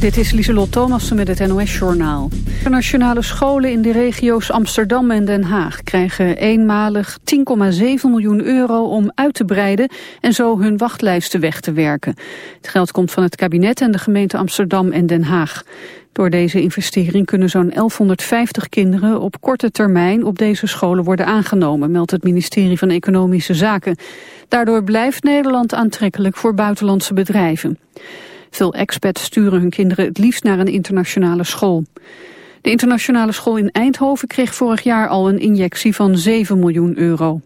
Dit is Lieselot Thomassen met het NOS-journaal. Internationale scholen in de regio's Amsterdam en Den Haag krijgen eenmalig 10,7 miljoen euro om uit te breiden en zo hun wachtlijsten weg te werken. Het geld komt van het kabinet en de gemeente Amsterdam en Den Haag. Door deze investering kunnen zo'n 1150 kinderen op korte termijn op deze scholen worden aangenomen, meldt het ministerie van Economische Zaken. Daardoor blijft Nederland aantrekkelijk voor buitenlandse bedrijven. Veel expats sturen hun kinderen het liefst naar een internationale school. De internationale school in Eindhoven kreeg vorig jaar al een injectie van 7 miljoen euro.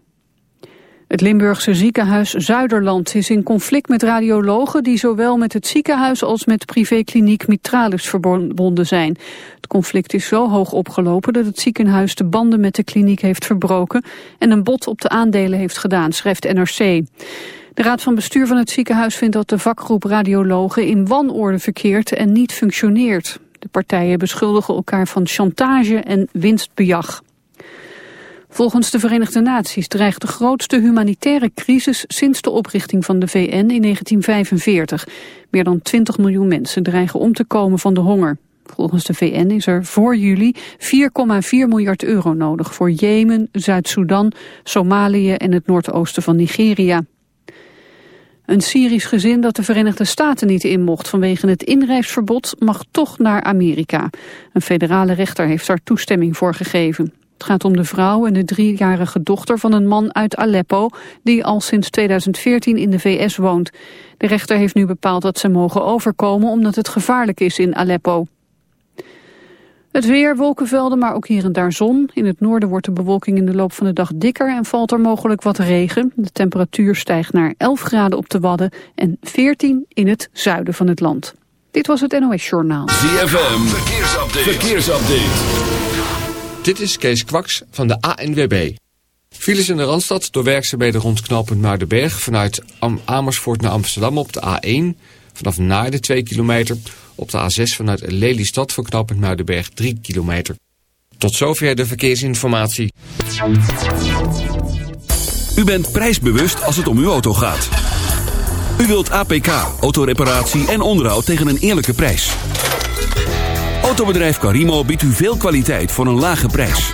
Het Limburgse ziekenhuis Zuiderland is in conflict met radiologen die zowel met het ziekenhuis als met privékliniek Mitralis verbonden zijn. Het conflict is zo hoog opgelopen dat het ziekenhuis de banden met de kliniek heeft verbroken en een bod op de aandelen heeft gedaan, schrijft NRC. De raad van bestuur van het ziekenhuis vindt dat de vakgroep radiologen in wanorde verkeert en niet functioneert. De partijen beschuldigen elkaar van chantage en winstbejag. Volgens de Verenigde Naties dreigt de grootste humanitaire crisis sinds de oprichting van de VN in 1945. Meer dan 20 miljoen mensen dreigen om te komen van de honger. Volgens de VN is er voor juli 4,4 miljard euro nodig voor Jemen, Zuid-Soedan, Somalië en het noordoosten van Nigeria. Een Syrisch gezin dat de Verenigde Staten niet in mocht vanwege het inreisverbod mag toch naar Amerika. Een federale rechter heeft daar toestemming voor gegeven. Het gaat om de vrouw en de driejarige dochter van een man uit Aleppo... die al sinds 2014 in de VS woont. De rechter heeft nu bepaald dat ze mogen overkomen... omdat het gevaarlijk is in Aleppo. Het weer, wolkenvelden, maar ook hier en daar zon. In het noorden wordt de bewolking in de loop van de dag dikker... en valt er mogelijk wat regen. De temperatuur stijgt naar 11 graden op de Wadden... en 14 in het zuiden van het land. Dit was het NOS Journaal. ZFM, verkeersupdate. verkeersupdate. Dit is Kees Kwaks van de ANWB. Files in de Randstad door werkzaamheden rond knooppunt Muidenberg... vanuit Amersfoort naar Amsterdam op de A1... vanaf Naarden 2 kilometer... op de A6 vanuit Lelystad voor knooppunt Muidenberg 3 kilometer. Tot zover de verkeersinformatie. U bent prijsbewust als het om uw auto gaat. U wilt APK, autoreparatie en onderhoud tegen een eerlijke prijs. Autobedrijf Carimo biedt u veel kwaliteit voor een lage prijs.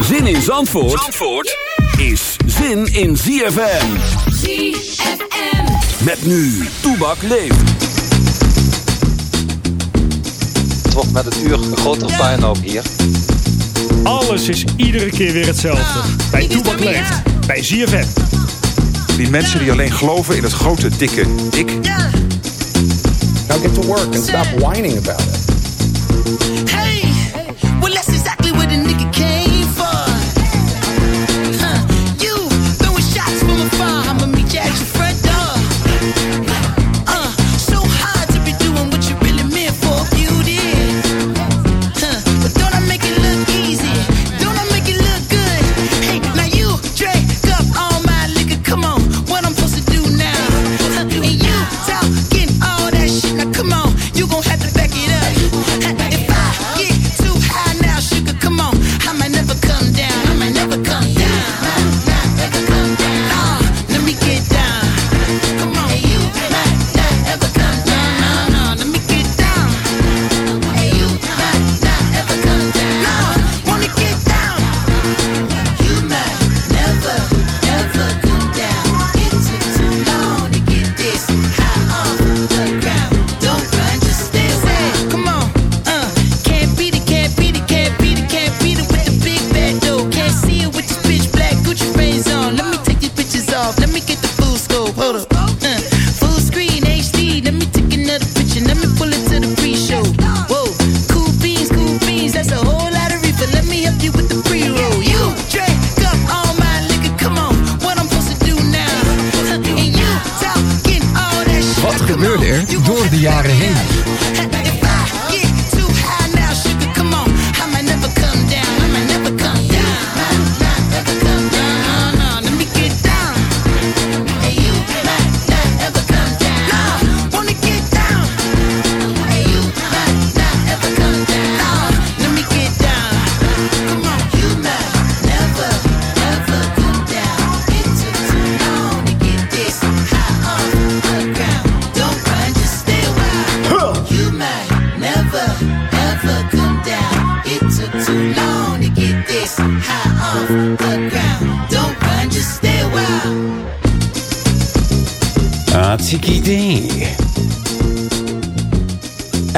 Zin in Zandvoort, Zandvoort is zin in ZFM. ZFM. Met nu, Toebak leeft. Het wordt met het uur een grotere puinhoop hier. Alles is iedere keer weer hetzelfde. Bij Toebak leeft. Bij ZFM. Die mensen die alleen geloven in het grote, dikke ik. Now get to work and stop whining about it.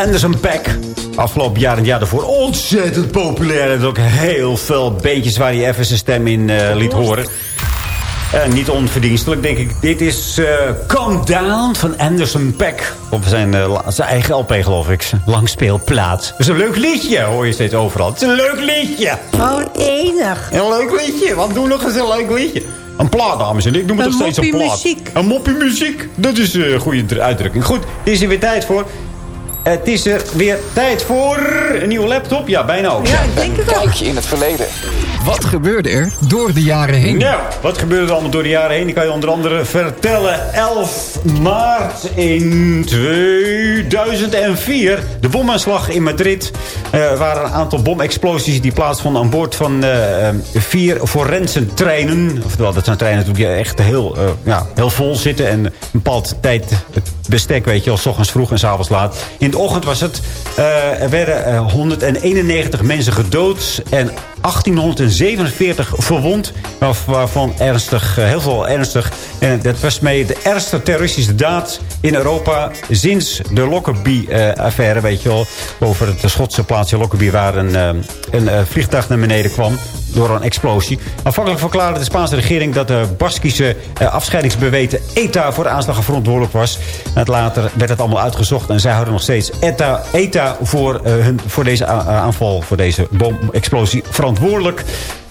Anderson Pack. Afgelopen jaar en het jaar daarvoor ontzettend populair. En ook heel veel beentjes waar hij even zijn stem in eh, liet horen. En niet onverdienstelijk, denk ik. Dit is eh Calm Down van Anderson Pack. Op zijn, eh, zijn eigen LP, geloof ik. Langspeelplaat. Dat is een leuk liedje, hoor je steeds overal. Het is een leuk liedje. Oh, enig. Een leuk liedje. Wat doe nog eens een leuk liedje? Een plaat, dames en heren. Ik noem het Een nog steeds een moppie plaat. muziek. Een moppie muziek. Dat is een goede uitdrukking. Goed, er is er weer tijd voor. Het is er weer tijd voor een nieuwe laptop. Ja, bijna ook. Ja, ik denk het ook. Kijkje in het verleden. Wat gebeurde er door de jaren heen? Nou, wat gebeurde er allemaal door de jaren heen? Ik kan je onder andere vertellen. 11 maart in 2004. De bomaanslag in Madrid. Er waren een aantal bomexplosies die plaatsvonden aan boord van eh, eh, vier forensentreinen. Oftewel, dat zijn treinen die echt heel, eh, ja, heel vol zitten. En een bepaald tijd het bestek, weet je wel, s ochtends vroeg en s avonds laat. In de ochtend was het, eh, er werden eh, 191 mensen gedood en 1847 verwond. Waar- Waarvan ernstig, eh, heel veel ernstig. En dat was mee de ergste terroristische daad in Europa sinds de Lockerbie-affaire, weet je wel. Over het Schotse plaatsje Lockerbie waar een, eh, een eh, vliegtuig naar beneden kwam door een explosie. Aanvankelijk verklaarde de Spaanse regering dat de Baskische eh, afscheidingsbeweten ETA voor de aanslag verantwoordelijk was. En later werd het allemaal uitgezocht en zij houden nog steeds ETA, ETA voor, eh, hun, voor deze aanval, voor deze bomexplosie verantwoordelijk.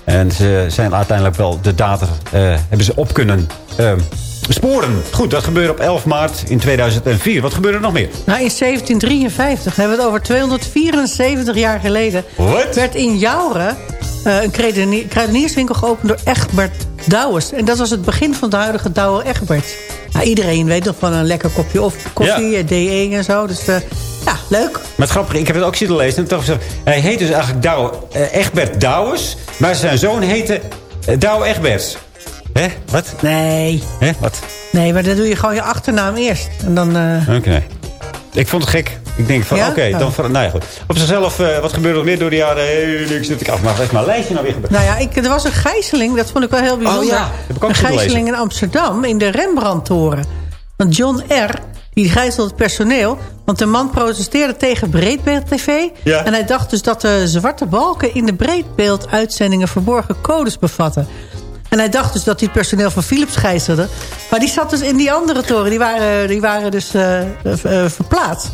En ze zijn uiteindelijk wel de data eh, hebben ze op kunnen eh, sporen. Goed, dat gebeurde op 11 maart in 2004. Wat gebeurde er nog meer? Nou, in 1753, dan hebben we het over 274 jaar geleden... Wat? werd in Jouren eh, een kruidenier- kruidenierswinkel geopend door Egbert Douwes. En dat was het begin van de huidige Douwe Egbert. Nou, iedereen weet nog van een lekker kopje of koffie, eh, D1 en zo. Dus eh, ja, leuk. Maar het grappige, ik heb het ook zitten lezen. En hij heet dus eigenlijk Douwe, Egbert Douwes. Maar zijn zoon heette Douwe Egberts. Hè? Wat? Nee. Hè? Wat? Nee, maar dan doe je gewoon je achternaam eerst. En dan... Oké. Ik vond het gek. Ik denk van, Ja? oké, Oh. dan... ver- Nou ja, goed. Op zichzelf, eh, wat gebeurde er meer door de jaren heen? Ik zit ik af. Maar is mijn lijstje nou weer gebeurd? Nou ja, ik, er was een gijzeling, dat vond ik wel heel bijzonder. Oh ja, heb ik ook een gijzeling in Amsterdam, in de Rembrandtoren. Want John R., die gijzelde het personeel... want de man protesteerde tegen Breedbeeld-TV... Ja. en hij dacht dus dat de zwarte balken... in de Breedbeeld-uitzendingen verborgen codes bevatten. En hij dacht dus dat hij het personeel van Philips gijzelde. Maar die zat dus in die andere toren. Die waren, die waren dus eh, verplaatst.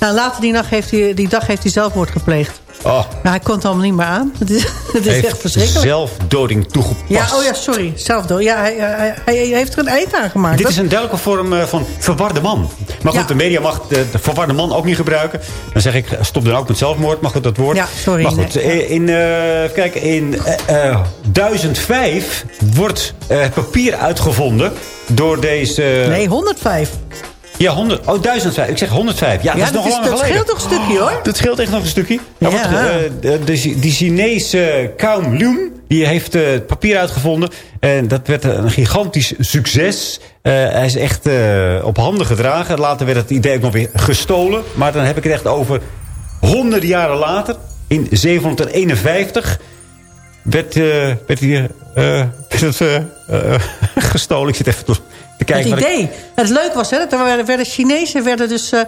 Nou, later die, nacht heeft hij, die dag heeft hij zelfmoord gepleegd. Oh, Nou, hij kon het allemaal niet meer aan. Het is, het is echt heeft verschrikkelijk. zelfdoding toegepast. Ja, oh ja, sorry. Zelfdood. Ja, hij, hij, hij heeft er een eind aan gemaakt. Dit is een duidelijke vorm eh, van verwarde man. Maar goed, Ja. de media mag de, de verwarde man ook niet gebruiken. Dan zeg ik, stop dan ook met zelfmoord. Mag goed dat woord? Ja, sorry, Maar goed, nee, eh, in, eh, kijk, in eh, eh, 1005 wordt papier uitgevonden door deze... Nee, 105. Ja, 100. Oh, 1005. Ik zeg 105. Ja, Ja, dat is nog dat, lang dat geleden. scheelt toch een stukje, hoor. Dat scheelt echt nog een stukje. Ja. wat, eh, de, de, die Chinese Kaum Lum, die heeft eh, het papier uitgevonden. En dat werd een gigantisch succes. Eh, hij is echt op handen gedragen. Later werd het idee ook nog weer gestolen. Maar dan heb ik het echt over honderden jaren later. In 751 werd, werd hier werd het, gestolen. Ik zit even te kijken. Het wat ik- idee. Het leuk was, hè, dat er werden, werden Chinezen werden dus, eh,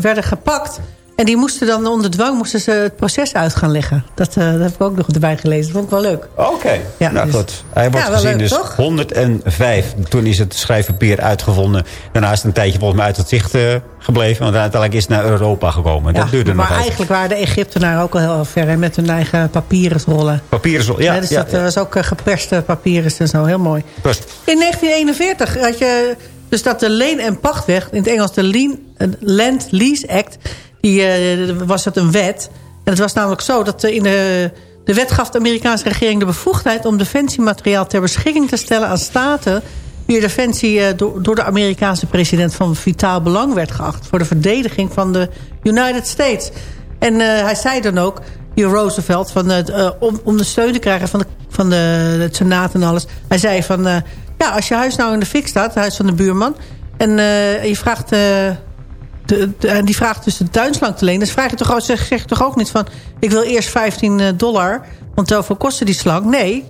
werden gepakt. En die moesten dan onder dwang moesten ze het proces uit gaan leggen. Dat, eh, dat heb ik ook nog erbij gelezen. Dat vond ik wel leuk. Oké, Ja, nou dus- goed. Hij wordt Ja, gezien leuk, dus toch? 105. Toen is het schrijfpapier uitgevonden. Daarna is het een tijdje volgens mij uit het zicht eh, gebleven. Want uiteindelijk is het naar Europa gekomen. Dat Ja, duurde maar nog even. eigenlijk waren de Egyptenaren ook al heel ver hè, met hun eigen papierensrollen. Papieren zo, ja. Ja, dus ja, dat was ook eh, geperste papieren en zo. Heel mooi. Best. In 1941 had je Dus dat de leen- en pachtweg, in het Engels de Land Lease Act... Die, eh, was het een wet. En het was namelijk zo dat in de, de wet gaf de Amerikaanse regering de bevoegdheid... om defensiemateriaal ter beschikking te stellen aan staten... wie defensie eh, door, de Amerikaanse president van vitaal belang werd geacht... voor de verdediging van de United States. En eh, hij zei dan ook, hier Roosevelt... Van, om, om de steun te krijgen van, de, van de, het senaat en alles... hij zei van, ja, als je huis nou in de fik staat... het huis van de buurman... en je vraagt... eh, en die vraagt dus de tuinslang te lenen. Dus vraag je toch, zeg, zeg je toch ook niet van... ik wil eerst 15 dollar, want zoveel kostte die slang. Nee,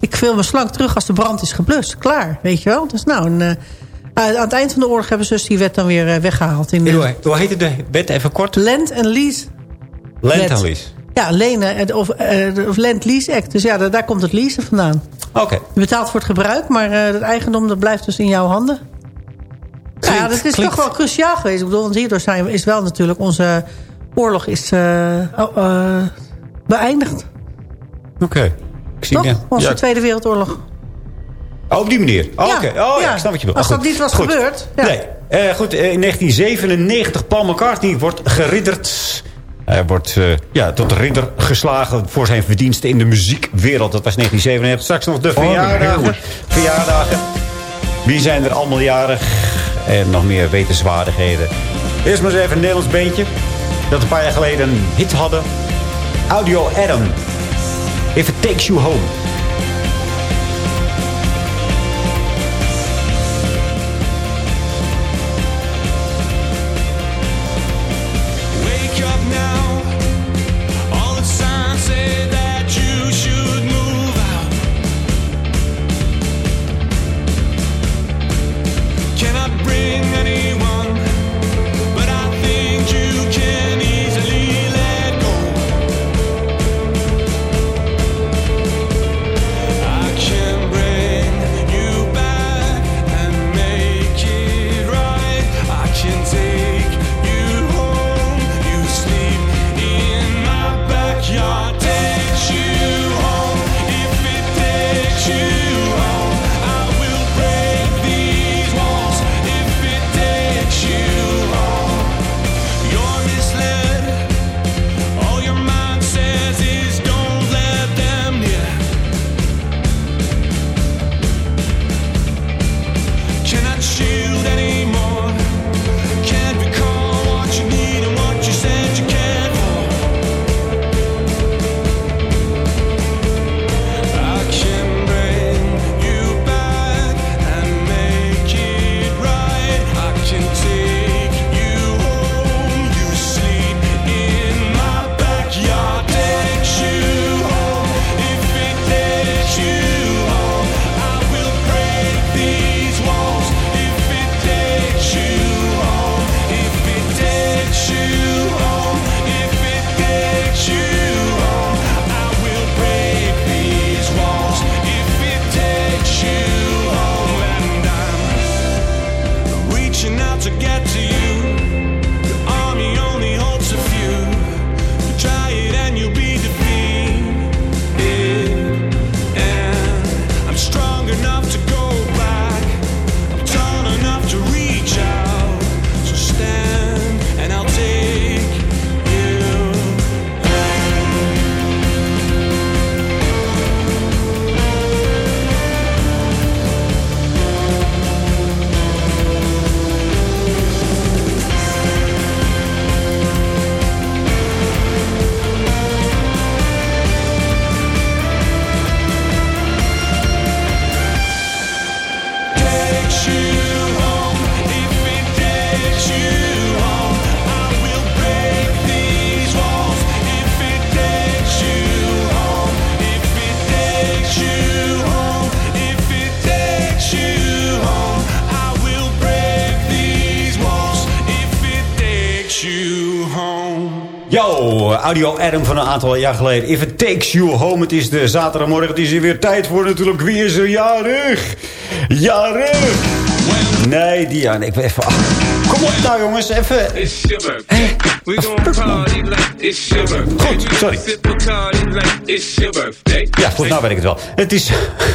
ik wil mijn slang terug als de brand is geblust. Klaar, weet je wel. Dus nou, een, eh, aan het eind van de oorlog hebben ze dus die wet dan weer eh, weggehaald. In de Hoe, hoe heette de wet even kort? Land and Lease. Land and lease. Ja, lenen en- of, eh, of Land Lease Act. Dus ja, daar, daar komt het leasen vandaan. Oké. Je betaalt voor het gebruik, maar eh, het eigendom dat blijft dus in jouw handen. Ja, dat is klinkt- toch wel cruciaal geweest. Ik bedoel, want hierdoor zijn, we- is wel natuurlijk onze oorlog is, eh, oh, eh, beëindigd. Oké. Ik zie Toch? ja. Onze Ja. Tweede Wereldoorlog. Oh, op die manier. Oh, Ja, Oké. Oh ja, ja. ik snap wat je bedoelt. Als Oh, dat niet was Goed. gebeurd, ja. Nee. Eh, goed, in 1997 Paul McCartney wordt geridderd. Hij wordt eh, ja, tot ridder geslagen voor zijn verdiensten in de muziekwereld. Dat was 1997. Straks nog de verjaardagen. verjaardagen. Wie zijn er allemaal jarig? En nog meer wetenswaardigheden. Eerst maar eens even een Nederlands beentje. Dat een paar jaar geleden een hit hadden. Audio Adam. If it takes you home. Audio Adam van een aantal jaar geleden. If it takes you home. Het is de zaterdagmorgen. Het is hier weer tijd voor natuurlijk. Wie is er jarig? Jarig! Nee, die ja, ik ben even... kom op nou jongens, even... It's. We gon' party like it's birthday. Goed, sorry. Ja, goed, nou weet ik het wel. Het is,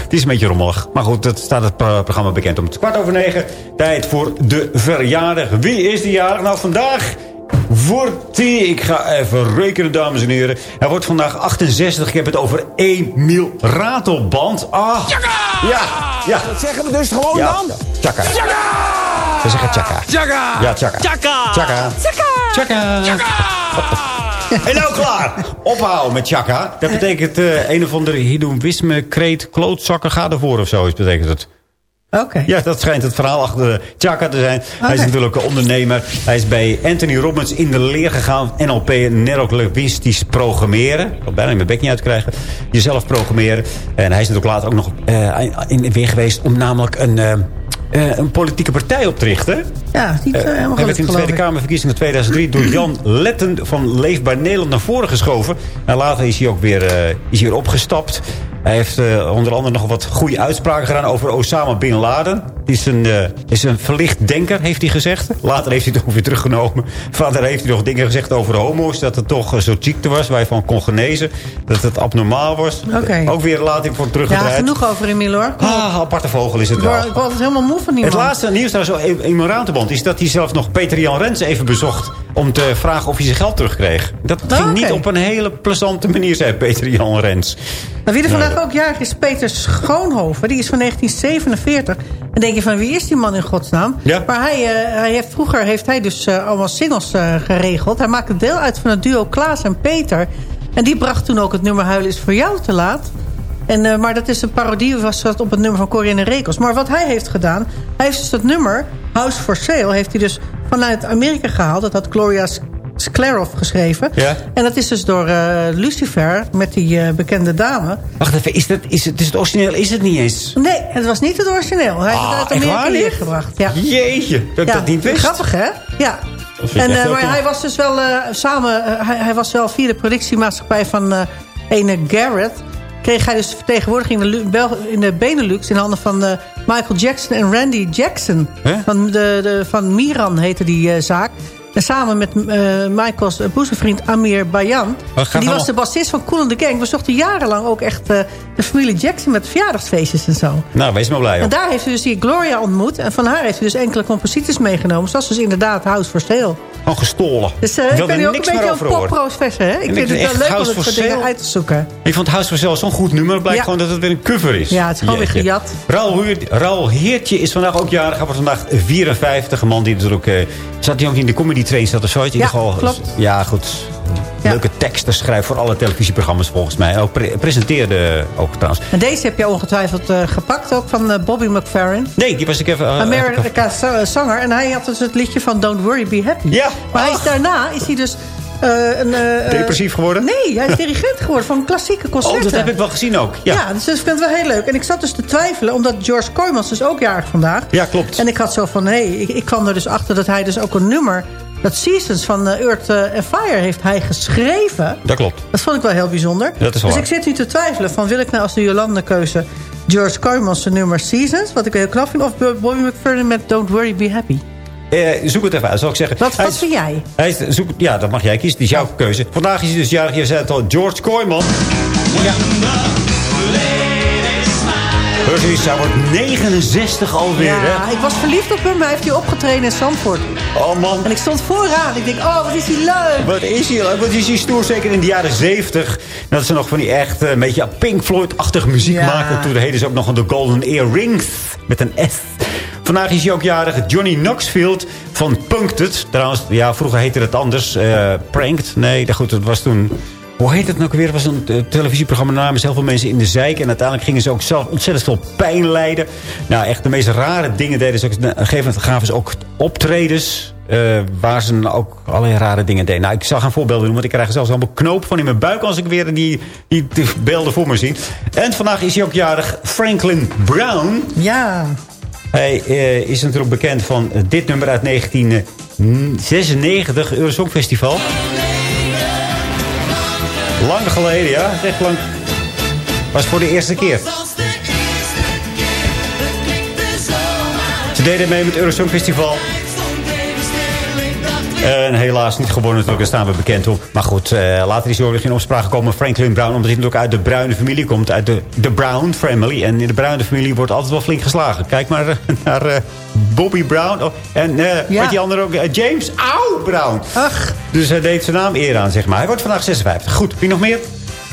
het is een beetje rommelig. Maar goed, dat staat het pro- programma bekend om het kwart over negen. Tijd voor de verjaardag. Wie is de jarig? Nou, vandaag wordt die... Ik ga even rekenen, dames en heren. Hij wordt vandaag 68. Ik heb het over Emiel Ratelband. Ah, ja, ja. Dat zeggen we dus gewoon Ja, dan. Chaka. Ze zeggen chaka. Tjaka! Ja, chaka. Tjaka! Chaka. Chaka. En nou klaar. Ophouden met chaka. Dat betekent eh, een of andere Hindoeïsme kreet klootzakken ga ervoor of zo. Betekent het. Oké. Ja, dat schijnt het verhaal achter Chaka te zijn. Hij is natuurlijk een ondernemer. Hij is bij Anthony Robbins in de leer gegaan. NLP, neurolinguistisch programmeren. Ik kan bijna mijn bek niet uitkrijgen. Jezelf programmeren. En hij is natuurlijk later ook nog eh, in weer geweest... om namelijk een, eh, eh, een politieke partij op te richten. Ja, niet Eh, helemaal hij werd in de Tweede. Kamerverkiezingen 2003 door Jan Letten van Leefbaar Nederland naar voren geschoven. En later is hij ook weer, is hij weer opgestapt. Hij heeft eh, onder andere nog wat goede uitspraken gedaan over Osama Bin Laden. Is een, eh, is een verlicht denker, heeft hij gezegd. Later heeft hij het ook weer teruggenomen. Verder heeft hij nog dingen gezegd over homo's. Dat het toch een soort ziekte was waar je van kon genezen. Dat het abnormaal was. Oké. Ook weer later voor Ja, teruggedraaid. genoeg over Emile hoor. Ah, aparte vogel is het wel. ik altijd helemaal moe van die Het laatste nieuws nou zo in mijn Ratenband is dat hij zelf nog Peter Jan Rens even bezocht. Om te vragen of hij zijn geld terugkreeg. Dat Oh, ging oké. niet op een hele plezante manier, zei Peter Jan Rens. Maar wie er vandaag ook jarig is, Peter Schoonhoven. Die is van 1947. En denk je van, wie is die man in godsnaam? Ja. Maar hij, eh, hij heeft, vroeger heeft hij dus eh, allemaal singles eh, geregeld. Hij maakte deel uit van het duo Klaas en Peter. En die bracht toen ook het nummer Huilen is voor jou te laat. En, maar dat is een parodie was dat op het nummer van de Rekels. Maar wat hij heeft gedaan... Hij heeft dus dat nummer, House for Sale... heeft hij dus vanuit Amerika gehaald. Dat had Gloria Sklarov geschreven. Ja. En dat is dus door eh, Lucifer met die eh, bekende dame. Wacht even, is, dat, is, het, is het origineel? Is het niet eens? Nee, het was niet het origineel. Hij heeft Ah, het uit echt Amerika neergebracht. Ja. Jeetje, dat ik ja, dat niet wist. Grappig, hè? Ja. En, eh, maar hij was dus wel samen... hij, hij was wel via de productiemaatschappij van ene Garrett... kreeg hij dus vertegenwoordiging in de, in de Benelux... in handen van Michael Jackson en Randy Jackson. Van, de, de, van Miran heette die zaak. En samen met eh, Michaels boezemvriend Amir Bayan. Oh, En die was de bassist van Cool and the Gang. We zochten jarenlang ook echt eh, de familie Jackson... met verjaardagsfeestjes en zo. Nou, wees maar blij. En hoor. daar heeft hij dus die Gloria ontmoet. En van haar heeft hij dus enkele composities meegenomen. Zoals dus inderdaad House for Sale. Gewoon gestolen. Dus eh, ik ben nu ook een niks meer beetje een popprofessor. hè? Ik En vind het wel leuk om het soort dingen uit te zoeken. Ik vond House for Sale zo'n goed nummer. Het blijkt Ja. gewoon dat het weer een cover is. Ja, het is gewoon weer gejat. Raoul Heertje is vandaag ook jarig. Hij wordt vandaag 54. Een man die natuurlijk... eh, zat hij ook in de comedy train zat of zo? In ieder Ja, geval, klopt. Ja, goed. Ja. Leuke teksten schrijft voor alle televisieprogramma's volgens mij. Ook pre- presenteerde ook trouwens. En deze heb je ongetwijfeld eh, gepakt. Ook van eh, Bobby McFerrin. Nee, die was ik even... za- zanger. En hij had dus het liedje van Don't Worry, Be Happy. Ja. Maar hij is Ach. daarna is hij dus... eh, een, Depressief geworden? Nee, hij is dirigent geworden van klassieke concerten. Oh, dat heb ik wel gezien ook. Ja, Ja, dus ik vind het wel heel leuk. En ik zat dus te twijfelen, omdat George Kooijmans dus ook jarig vandaag. Ja, klopt. En ik had zo van, hé, ik, ik kwam er dus achter dat hij dus ook een nummer... dat Seasons van eh, Earth eh, and Fire heeft hij geschreven. dat klopt. Dat vond ik wel heel bijzonder. Dat is dus waar. ik zit nu te twijfelen van, wil ik nou als de Jolande-keuze... George Kooijmans zijn nummer Seasons, wat ik heel knap vind... of Bobby McFerrin met Don't Worry, Be Happy. Eh, zoek het even uit, zal ik zeggen. Wat, wat is- vind jij? Hij is, zoek, ja, dat mag jij kiezen. Die is jouw keuze. Vandaag is hij dus jarig. Je zei het al, George Kooijman. Ja. Precies, hij wordt 69 alweer, hè? Ja, ik was verliefd op hem, maar hij heeft hier opgetreden in Zandvoort. Oh man, En ik stond vooraan. Ik denk, oh, wat is hij leuk. wat is hij, wat is hij stoer, zeker in de jaren 70. Dat ze nog van die echt eh, een beetje Pink Floyd-achtige muziek Ja. maken. Toen deden ze ook nog aan de Golden Earrings met een S. Vandaag is hij ook jarig, Johnny Knoxville van Punked. Trouwens, ja, vroeger heette het anders. eh Pranked, nee, goed, dat was toen... Hoe heet het nou weer? Het was een eh, televisieprogramma. Daar namen ze heel veel mensen in de zeik. En uiteindelijk gingen ze ook zelf ontzettend veel pijn lijden. Nou, echt de meest rare dingen deden ze ook. Op een gegeven moment gaven ze ook optredens. eh, waar ze dan ook allerlei rare dingen deden. Nou, ik zal gaan voorbeelden doen. Want ik krijg er zelfs allemaal knoop van in mijn buik. Als ik weer die, die, die beelden voor me zie. En vandaag is hij ook jarig. Franklin Brown. Ja. Hij eh, is natuurlijk bekend van dit nummer uit 1996. Eurosong Festival. Lang geleden, ja. Echt lang. Was voor de eerste keer. Ze deden mee met het Eurosong Festival. En helaas niet gewonnen natuurlijk, daar staan we bekend op. Maar goed, eh, later is ook in opspraak gekomen Franklin Brown... omdat hij natuurlijk uit de bruine familie komt, uit de, de Brown family. En in de bruine familie wordt altijd wel flink geslagen. Kijk maar eh, naar eh, Bobby Brown. Oh, en Ja. wat die andere ook, James Auw Brown. Ach, Dus hij deed zijn naam eer aan, zeg maar. Hij wordt vandaag 56. Goed, wie nog meer?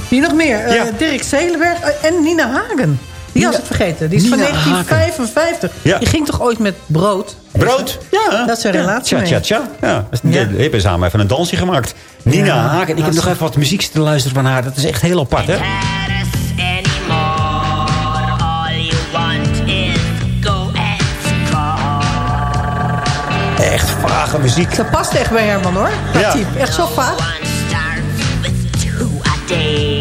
wie nog meer? Dirk Zelenberg en Nina Hagen. Die was ik vergeten. Die is Nina van 1955. Ja. Die ging toch ooit met brood? Brood? Ja. Dat is een Ja. relatie Tja, mee. tja, tja. Ja. Ja. Hebben samen even een dansje gemaakt. Nina Ja. Hagen. Ik heb nog even wat muziek te luisteren van haar. Dat is echt heel apart, hè? Echt vage muziek. Dat past echt bij Herman hoor. Dat Ja. type. Echt zo vaag.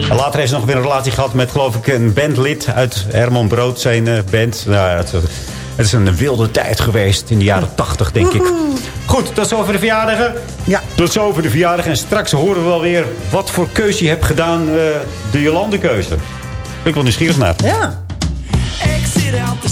Later heeft ze nog weer een relatie gehad met, geloof ik, een bandlid uit Herman Brood, zijn eh, band. Nou, ja, het, het is een wilde tijd geweest in de jaren tachtig, denk ik. Goed, tot zover de verjaardagen. Ja. Tot zover de verjaardagen. En straks horen we wel weer wat voor keuze je hebt gedaan. eh, de Jolande-keuze. Ben ik wel nieuwsgierig naar. Ja. Exit out the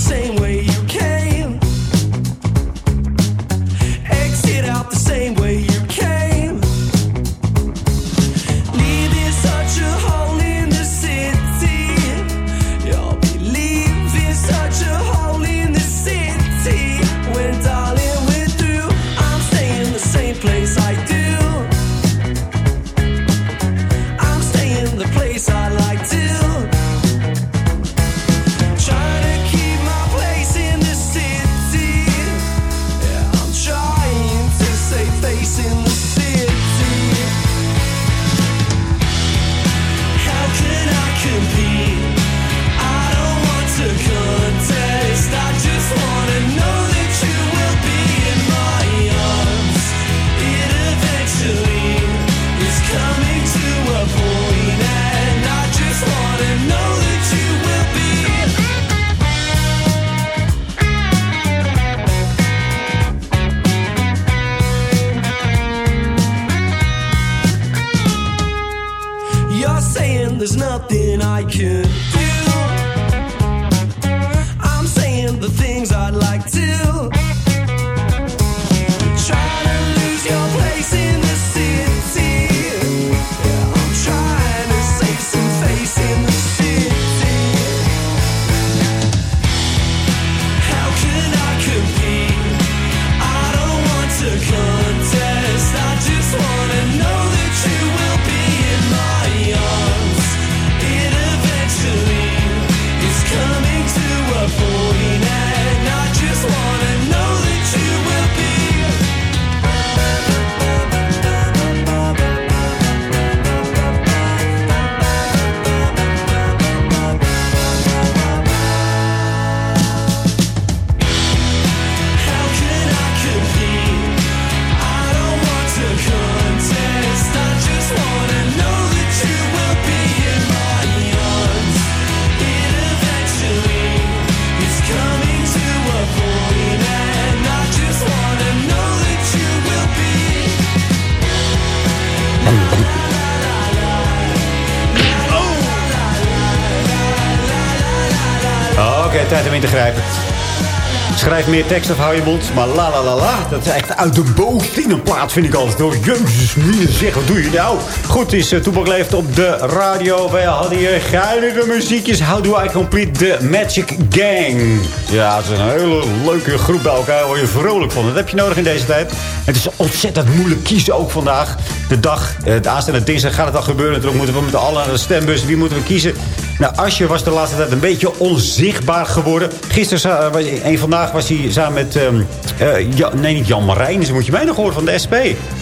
meer tekst of hou je mond. Maar la la la la. Dat is echt uit de boot in een plaat, vind ik altijd. Door Jezus, wie zeg, wat doe je nou? Goed, het is uh, Toepak leeft op de radio. Wij hadden hier geinige muziekjes. How do I complete the Magic Gang? Ja, het is een hele leuke groep bij elkaar. Waar je vrolijk van. Dat heb je nodig in deze tijd. Het is ontzettend moeilijk kiezen ook vandaag. De dag, uh, de aanstaande dinsdag gaat het al gebeuren. Natuurlijk moeten we met allen naar stembus. Wie moeten we kiezen? Nou, Asje was de laatste tijd een beetje onzichtbaar geworden. Gisteren, uh, vandaag was hij samen met... Um, uh, ja, nee, niet Jan Marijn. Dus moet je mij nog horen van de SP.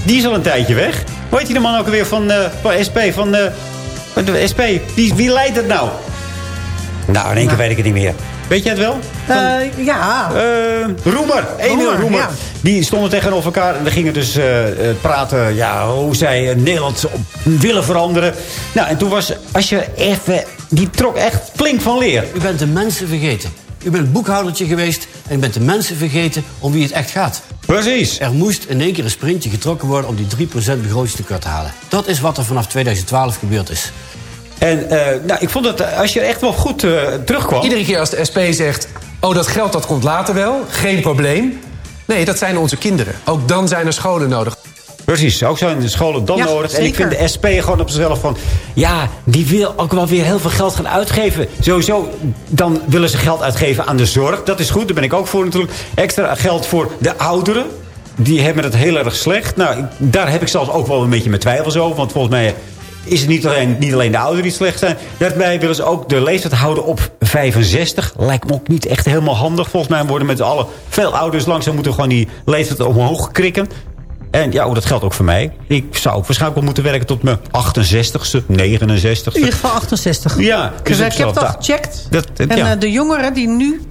Die is al een tijdje weg. Hoe heet die de man ook alweer van, uh, van SP? Van, de SP. Wie, wie leidt het nou? Nou, in één keer weet ik het niet meer. Weet je het wel? Van, ja. Roemer. Emil Roemer. Ja. Die stonden tegenover elkaar. En we gingen dus uh, praten ja, hoe zij Nederland willen veranderen. Nou, en toen was als je even... Die trok echt flink van leer. U bent de mensen vergeten. U bent boekhoudertje geweest en u bent de mensen vergeten om wie het echt gaat. Precies. Er moest in één keer een sprintje getrokken worden om die 3% begrotingstekort te halen. Dat is wat er vanaf 2012 gebeurd is. En uh, nou, ik vond dat als je echt wel goed uh, terugkwam... Iedere keer als de SP zegt... oh, dat geld dat komt later wel, geen probleem. Nee, dat zijn onze kinderen. Ook dan zijn er scholen nodig. Precies, ook zijn de scholen dan Ja, nodig. En ik vind de SP gewoon op zichzelf van... ja, die wil ook wel weer heel veel geld gaan uitgeven. Sowieso, dan willen ze geld uitgeven aan de zorg. Dat is goed, daar ben ik ook voor natuurlijk. Extra geld voor de ouderen. Die hebben het heel erg slecht. Nou, daar heb ik zelfs ook wel een beetje mijn twijfels over. Want volgens mij is het niet alleen, niet alleen de ouderen die slecht zijn. Daarbij willen ze ook de leeftijd houden op 65. Lijkt me ook niet echt helemaal handig. Volgens mij worden met alle veel ouders langzaam moeten gewoon die leeftijd omhoog krikken. En ja, oh, dat geldt ook voor mij. Ik zou ook waarschijnlijk wel moeten werken tot mijn 68ste, 69ste. In ieder geval 68. Ja, Dus dus ik heb dat- gecheckt. dat- en ja. eh, de jongeren die nu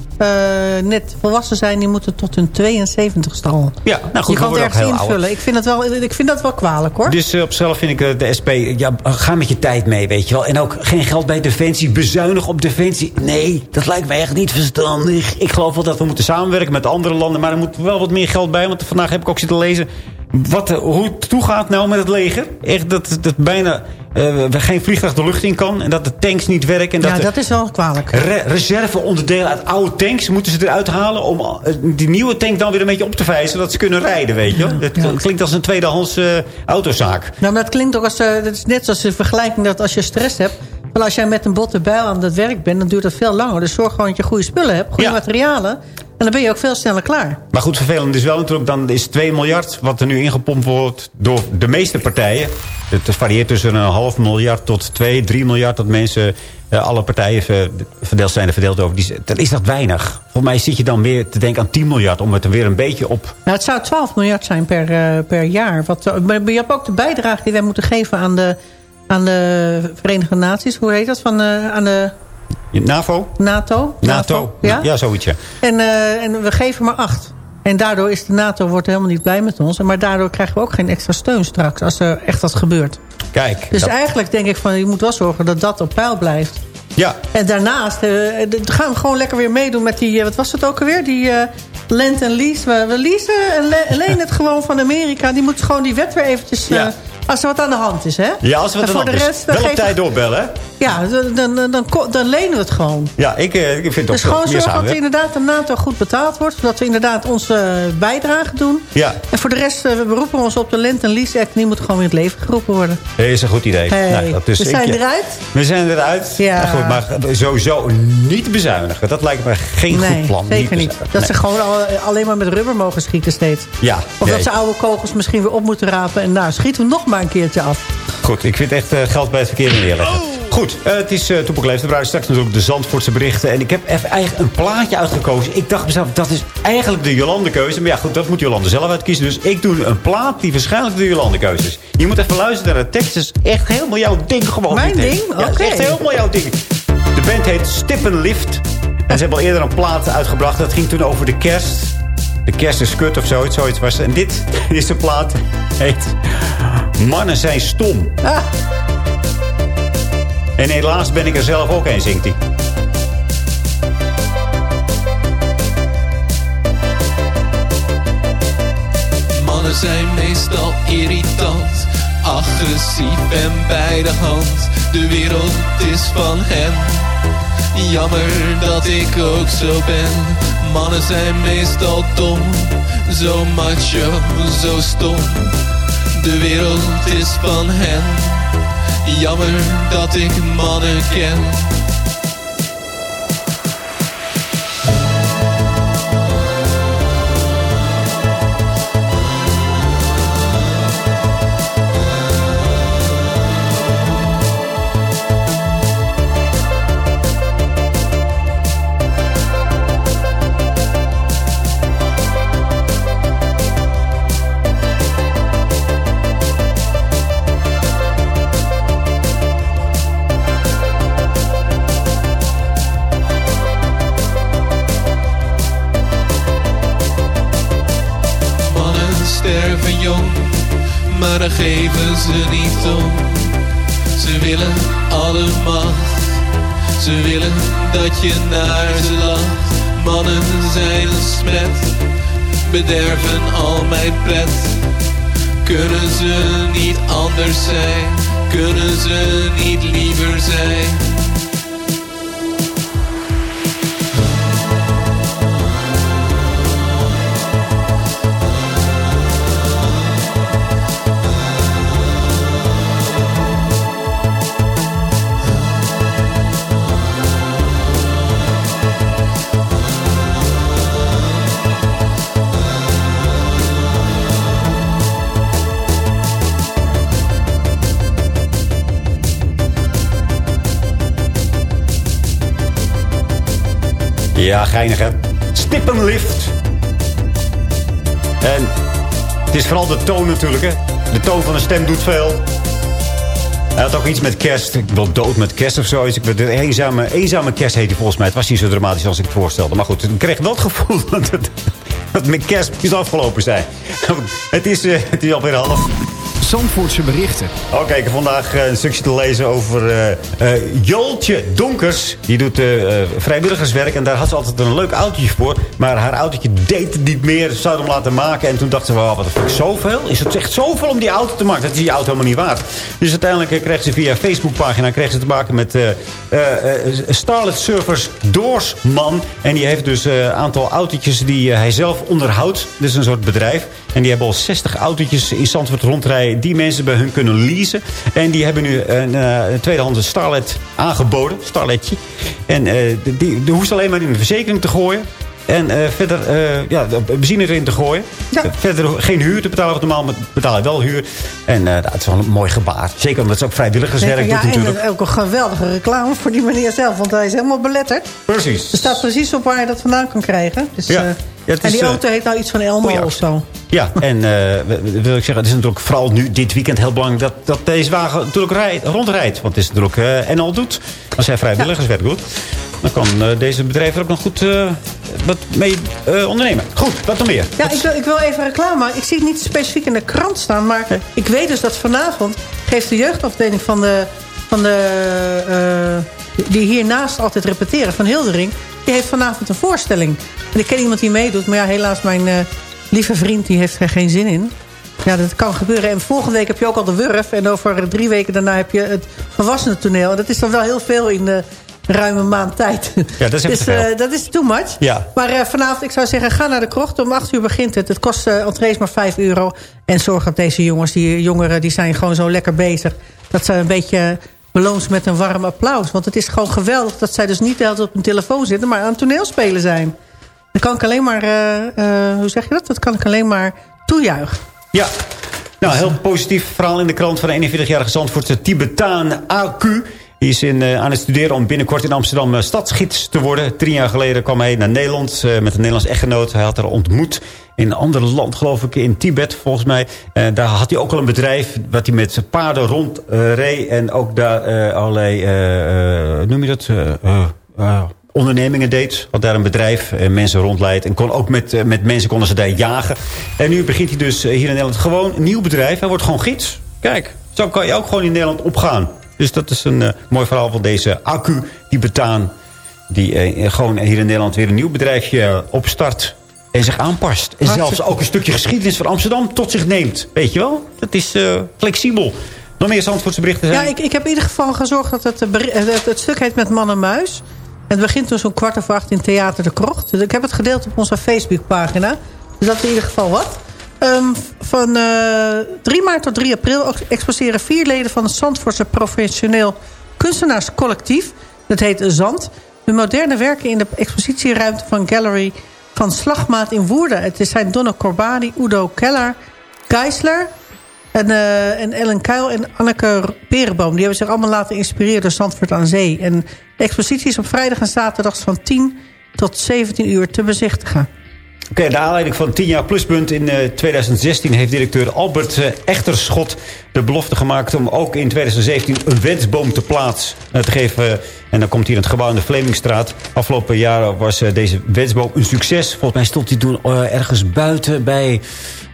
net volwassen zijn... die moeten tot hun 72ste al. Ja, nou goed, Je kan het ergens invullen. Ik vind, het wel, ik vind dat wel kwalijk, hoor. Dus eh, op zichzelf vind ik eh, de SP... Ja, ga met je tijd mee, weet je wel. En ook geen geld bij Defensie. Bezuinig op Defensie. Nee, dat lijkt mij echt niet verstandig. Ik geloof wel dat we moeten samenwerken met andere landen. Maar er moet wel wat meer geld bij. Want vandaag heb ik ook zitten lezen... Wat, eh, hoe het toegaat nou met het leger. Echt dat, dat bijna eh, geen vliegtuig de lucht in kan. En dat de tanks niet werken. En dat ja, dat is wel kwalijk. Re reserveonderdelen uit oude tanks moeten ze eruit halen... om eh, die nieuwe tank dan weer een beetje op te vijzen... zodat ze kunnen rijden, weet je. Het klinkt als een tweedehands eh, autozaak. Nou, maar dat klinkt ook als... dat is net zoals de vergelijking dat als je stress hebt... wel als jij met een botte bijl aan het werk bent... dan duurt dat veel langer. Dus zorg gewoon dat je goede spullen hebt. Goede Ja. materialen. En dan ben je ook veel sneller klaar. Maar goed, vervelend is wel natuurlijk... dan is 2 miljard wat er nu ingepompt wordt door de meeste partijen. Het varieert tussen een half miljard tot 2, 3 miljard... dat mensen, eh, alle partijen ver- verdeeld zijn er verdeeld over. Die, dan is dat weinig. Volgens mij zit je dan weer te denken aan 10 miljard... om het er weer een beetje op... Nou, het zou 12 miljard zijn per, eh, per jaar. Wat, eh, maar je hebt ook de bijdrage die wij moeten geven aan de, aan de Verenigde Naties. Hoe heet dat? Van, aan de NAVO? NATO? NATO? Ja? ja, zoiets, ja. En, eh, en we geven maar acht. En daardoor is de NATO wordt helemaal niet blij met ons. Maar daardoor krijgen we ook geen extra steun straks. Als er echt wat gebeurt. Kijk. Dus dat- eigenlijk denk ik van je moet wel zorgen dat dat op peil blijft. Ja. En daarnaast d- gaan we gewoon lekker weer meedoen met die... eh, wat was het ook alweer? Die eh lent en lease. We, leasen en le- lenen het gewoon van Amerika. Die moet gewoon die wet weer eventjes... Ja. Als er wat aan de hand is, hè? Ja, als we En het voor dan de is. rest... dan Wel op tijd doorbellen? Ja, dan, dan, dan, dan, lenen we het gewoon. Ja, ik, eh, ik vind het Dus ook gewoon zorgen dat inderdaad de NATO goed betaald wordt. Zodat we inderdaad onze eh, bijdrage doen. Ja, En voor de rest, eh, we beroepen ons op de Lent en Lease Act. Die moet gewoon weer in het leven geroepen worden. dat is een goed idee. Hey, Nou, dat is, we zijn ik- eruit. We zijn eruit. Ja. Nou goed, maar sowieso niet bezuinigen. Dat lijkt me geen nee, goed plan. zeker niet. bezuinigen. Dat Nee. ze gewoon al- alleen maar met rubber mogen schieten steeds. Ja, Of nee. dat ze oude kogels misschien weer op moeten rapen. En nou, schieten we nog maar een keertje af. Goed, ik vind echt eh, geld bij het verkeerde neerleggen. Goed, eh, het is uh, Toepak draaien straks natuurlijk de Zandvoortse berichten. En ik heb even eigenlijk een plaatje uitgekozen. Ik dacht mezelf, dat is eigenlijk de Jolande-keuze. Maar ja, goed, dat moet Jolande zelf uitkiezen. Dus ik doe een plaat die waarschijnze de Jolande-keuze is. Je moet even luisteren naar de tekst. Het is echt helemaal jouw ding gewoon. Mijn ding? Ja, het Oké. is echt helemaal jouw ding. De band heet Stippenlift. En ze hebben al eerder een plaat uitgebracht. Dat ging toen over de kerst. De kerst is kut of zoiets, zoiets was. En dit is de plaat. Heet Mannen zijn stom. Ah, En helaas ben ik er zelf ook een, zingt hij. Mannen zijn meestal irritant, agressief en bij de hand. De wereld is van hen. Jammer dat ik ook zo ben. Mannen zijn meestal dom, zo macho, zo stom. De wereld is van hen. Jammer dat ik mannen ken. Geven ze niet om. Ze willen alle macht, ze willen dat je naar ze lacht. Mannen zijn smet, bederven al mijn pret. Kunnen ze niet anders zijn, kunnen ze niet liever zijn. Ja, geinig hè. Stippenlift. En het is vooral de toon natuurlijk hè. De toon van de stem doet veel. Hij had ook iets met kerst. Ik wil dood met kerst of zoiets. Ik de eenzame, eenzame kerst heet hij volgens mij. Het was niet zo dramatisch als ik het voorstelde. Maar goed, ik kreeg wel het gevoel dat dat met kerst iets afgelopen zijn. Het is, eh, het is alweer half. Zandvoortse berichten. Oké, ik heb vandaag eh, een stukje te lezen over eh, Joltje Donkers. Die doet vrijwilligerswerk en daar had ze altijd een leuk autootje voor. Maar haar autootje deed het niet meer. Ze zou hem laten maken. En toen dachten ze, wow, wat fuck, zoveel? Is het echt zoveel om die auto te maken? Dat is die auto helemaal niet waard. Dus uiteindelijk kreeg ze via Facebookpagina kreeg ze te maken met Starlet Surfers Doorsman. En die heeft dus een aantal autootjes die hij zelf onderhoudt. Is een soort bedrijf. En die hebben al 60 autootjes in Zandvoort rondrijden die mensen bij hun kunnen leasen. En die hebben nu een, eh, een tweedehands Starlet aangeboden. Starletje. En die, die, die hoeft alleen maar in de verzekering te gooien. En eh, verder eh, ja, benzine erin te gooien. Verder geen huur te betalen. Want normaal betaal je wel huur. En eh, dat is wel een mooi gebaar. Zeker omdat ze ook vrijwilligerswerk Zeker, ja, doet natuurlijk. en ook een geweldige reclame voor die meneer zelf. Want hij is helemaal beletterd. Precies. Er staat precies op waar je dat vandaan kan krijgen. Dus, Ja. eh, Ja, het en die eh, auto heet nou iets van Elmo goeie of zo. Ja, en eh, w- wil ik zeggen, het is natuurlijk vooral nu dit weekend heel belangrijk dat, dat deze wagen natuurlijk rijdt, rondrijdt. Want het is natuurlijk eh en al doet. Als hij vrijwilligerswerk doet, dan kan eh, deze bedrijf er ook nog goed eh, wat mee eh, ondernemen. Goed, wat nog meer? Ja, ik wil, ik wil even reclame maken. Ik zie het niet specifiek in de krant staan. Maar ik weet dus dat vanavond geeft de jeugdafdeling van de... Van de eh, die hiernaast altijd repeteren, van Hildering... die heeft vanavond een voorstelling. En ik ken iemand die meedoet. Maar ja, helaas mijn eh, lieve vriend die heeft er geen zin in. Ja, dat kan gebeuren. En volgende week heb je ook al de Wurf. En over drie weken daarna heb je het volwassenen toneel. En dat is dan wel heel veel in de ruime maand tijd. Ja, dat is dus, eh, dat is too much. Ja. Maar eh, vanavond, ik zou zeggen, ga naar de krocht. Om 8 uur begint het. Het kost uh, entrees maar 5 euro. En zorg dat deze jongens, die jongeren, die zijn gewoon zo lekker bezig. Dat ze een beetje beloond met een warm applaus. Want het is gewoon geweldig dat zij dus niet altijd op een telefoon zitten... maar aan het toneelspelen zijn. Dan kan ik alleen maar, hoe zeg je dat? Dat kan ik alleen maar toejuichen. Ja, nou, heel positief verhaal in de krant van de 41-jarige Zandvoortse Tibetaan AQ. Die is in, uh, aan het studeren om binnenkort in Amsterdam uh, stadsgids te worden. Drie jaar geleden kwam hij naar Nederland uh, met een Nederlands echtgenoot. Hij had haar ontmoet in een ander land, geloof ik, in Tibet volgens mij. daar had hij ook al een bedrijf wat hij met zijn paarden rondreed. en ook daar allerlei, noem je dat... ondernemingen deed. Had daar een bedrijf, en mensen rondleidt. En kon ook met, met mensen konden ze daar jagen. En nu begint hij dus hier in Nederland gewoon een nieuw bedrijf. Hij wordt gewoon gids. Kijk, zo kan je ook gewoon in Nederland opgaan. Dus dat is een uh, mooi verhaal van deze accu Tibetaan. Die uh, gewoon hier in Nederland weer een nieuw bedrijfje opstart. En zich aanpast. En Hartstikke zelfs ook een stukje geschiedenis van Amsterdam tot zich neemt. Weet je wel? Dat is flexibel. Nog meer Zandvoortse berichten zijn? Ja, ik, ik heb in ieder geval gezorgd dat het, het, het stuk heet met man en muis. Het begint dus om kwart over acht in Theater de Krocht. Dus ik heb het gedeeld op onze Facebookpagina. Dus dat is in ieder geval wat. Um, van uh, 3 maart tot 3 april exposeren vier leden van het Zandvoortse professioneel kunstenaarscollectief. Dat heet Zand. De moderne werken in de expositieruimte van Gallery van Slagmaat in Woerden. Het zijn Donne Corbani, Udo Keller, Geisler en, uh, en Ellen Kuil en Anneke Perenboom. Die hebben zich allemaal laten inspireren door Zandvoort aan Zee. En de expositie is op vrijdag en zaterdag van 10 tot 17 uur te bezichtigen. Oké, okay, de aanleiding van 10 jaar pluspunt in uh, 2016... heeft directeur Albert uh, Echterschot de belofte gemaakt... om ook in 2017 een wensboom te plaats uh, te geven. En dan komt hier het gebouw in de Vlemingstraat. Afgelopen jaar was deze wensboom een succes. Volgens mij stond hij toen ergens buiten bij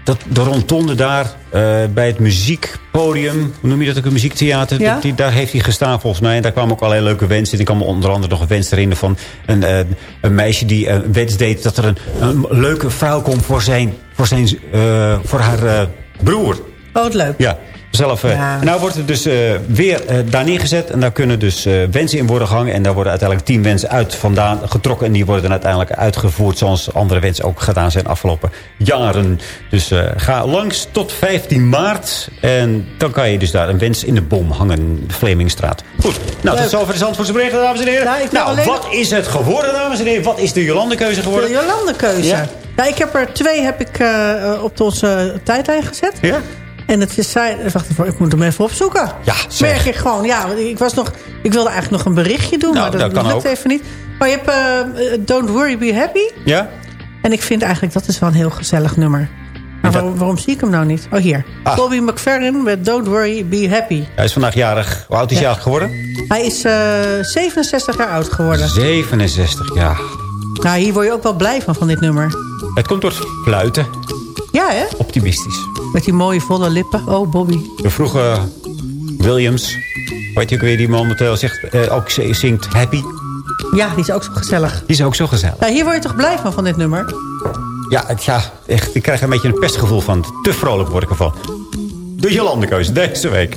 dat, de rondonde daar... Uh, bij het muziekpodium, hoe noem je dat ook, een muziektheater. Ja? Die, daar heeft hij gestaan volgens mij. En daar kwamen ook allerlei leuke wensen. Er kwam onder andere nog een wens erin van een, uh, een meisje die een wens deed... dat er een, een leuke vrouw komt voor, zijn, voor, zijn, uh, voor haar broer. Oh, wat leuk. Ja, zelf. Ja. En nou wordt het dus weer daar neergezet. En daar kunnen dus wensen in worden gehangen. En daar worden uiteindelijk tien wensen uit vandaan getrokken. En die worden dan uiteindelijk uitgevoerd zoals andere wensen ook gedaan zijn afgelopen jaren. Dus uh, ga langs tot 15 maart. En dan kan je dus daar een wens in de boom hangen. De Vlemingstraat. Goed, nou tot zover de Zandvoortse berichten, dames en heren. Nou, alleen... wat is het geworden, dames en heren? Wat is de Jolandekeuze geworden? De Jolandekeuze. Ja. ja, ik heb er twee heb ik, uh, op onze tijdlijn gezet. Ja. En het is zij. Wacht even, ik moet hem even opzoeken. Ja, zeg. Merk ik gewoon. Ja, ik was nog. Ik wilde eigenlijk nog een berichtje doen, nou, maar dat, dat lukt even niet. Maar je hebt eh, Don't Worry, Be Happy. Ja? En ik vind eigenlijk dat is wel een heel gezellig nummer. Maar waarom, waarom zie ik hem nou niet? Oh, hier. Ah. Bobby McFerrin met Don't Worry, Be Happy. Hij is vandaag jarig. Hoe oud is hij Ja. geworden? Hij is eh, 67 jaar oud geworden. 67, ja. Nou, hier word je ook wel blij van, van dit nummer. Het komt door het fluiten. Ja, hè? Optimistisch. Met die mooie volle lippen. Oh, Bobby. De vroege Williams. Weet je ook weer die momenteel zegt, eh, ook zingt Happy. Ja, die is ook zo gezellig. Die is ook zo gezellig. Nou, hier word je toch blij van, van dit nummer? Ja, het- ja echt, ik krijg een beetje een pestgevoel van. Te vrolijk word ik ervan. De Jolandekeuze deze week.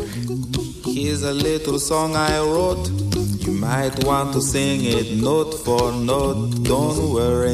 Here's a little song I wrote. You might want to sing it note for note. Don't worry.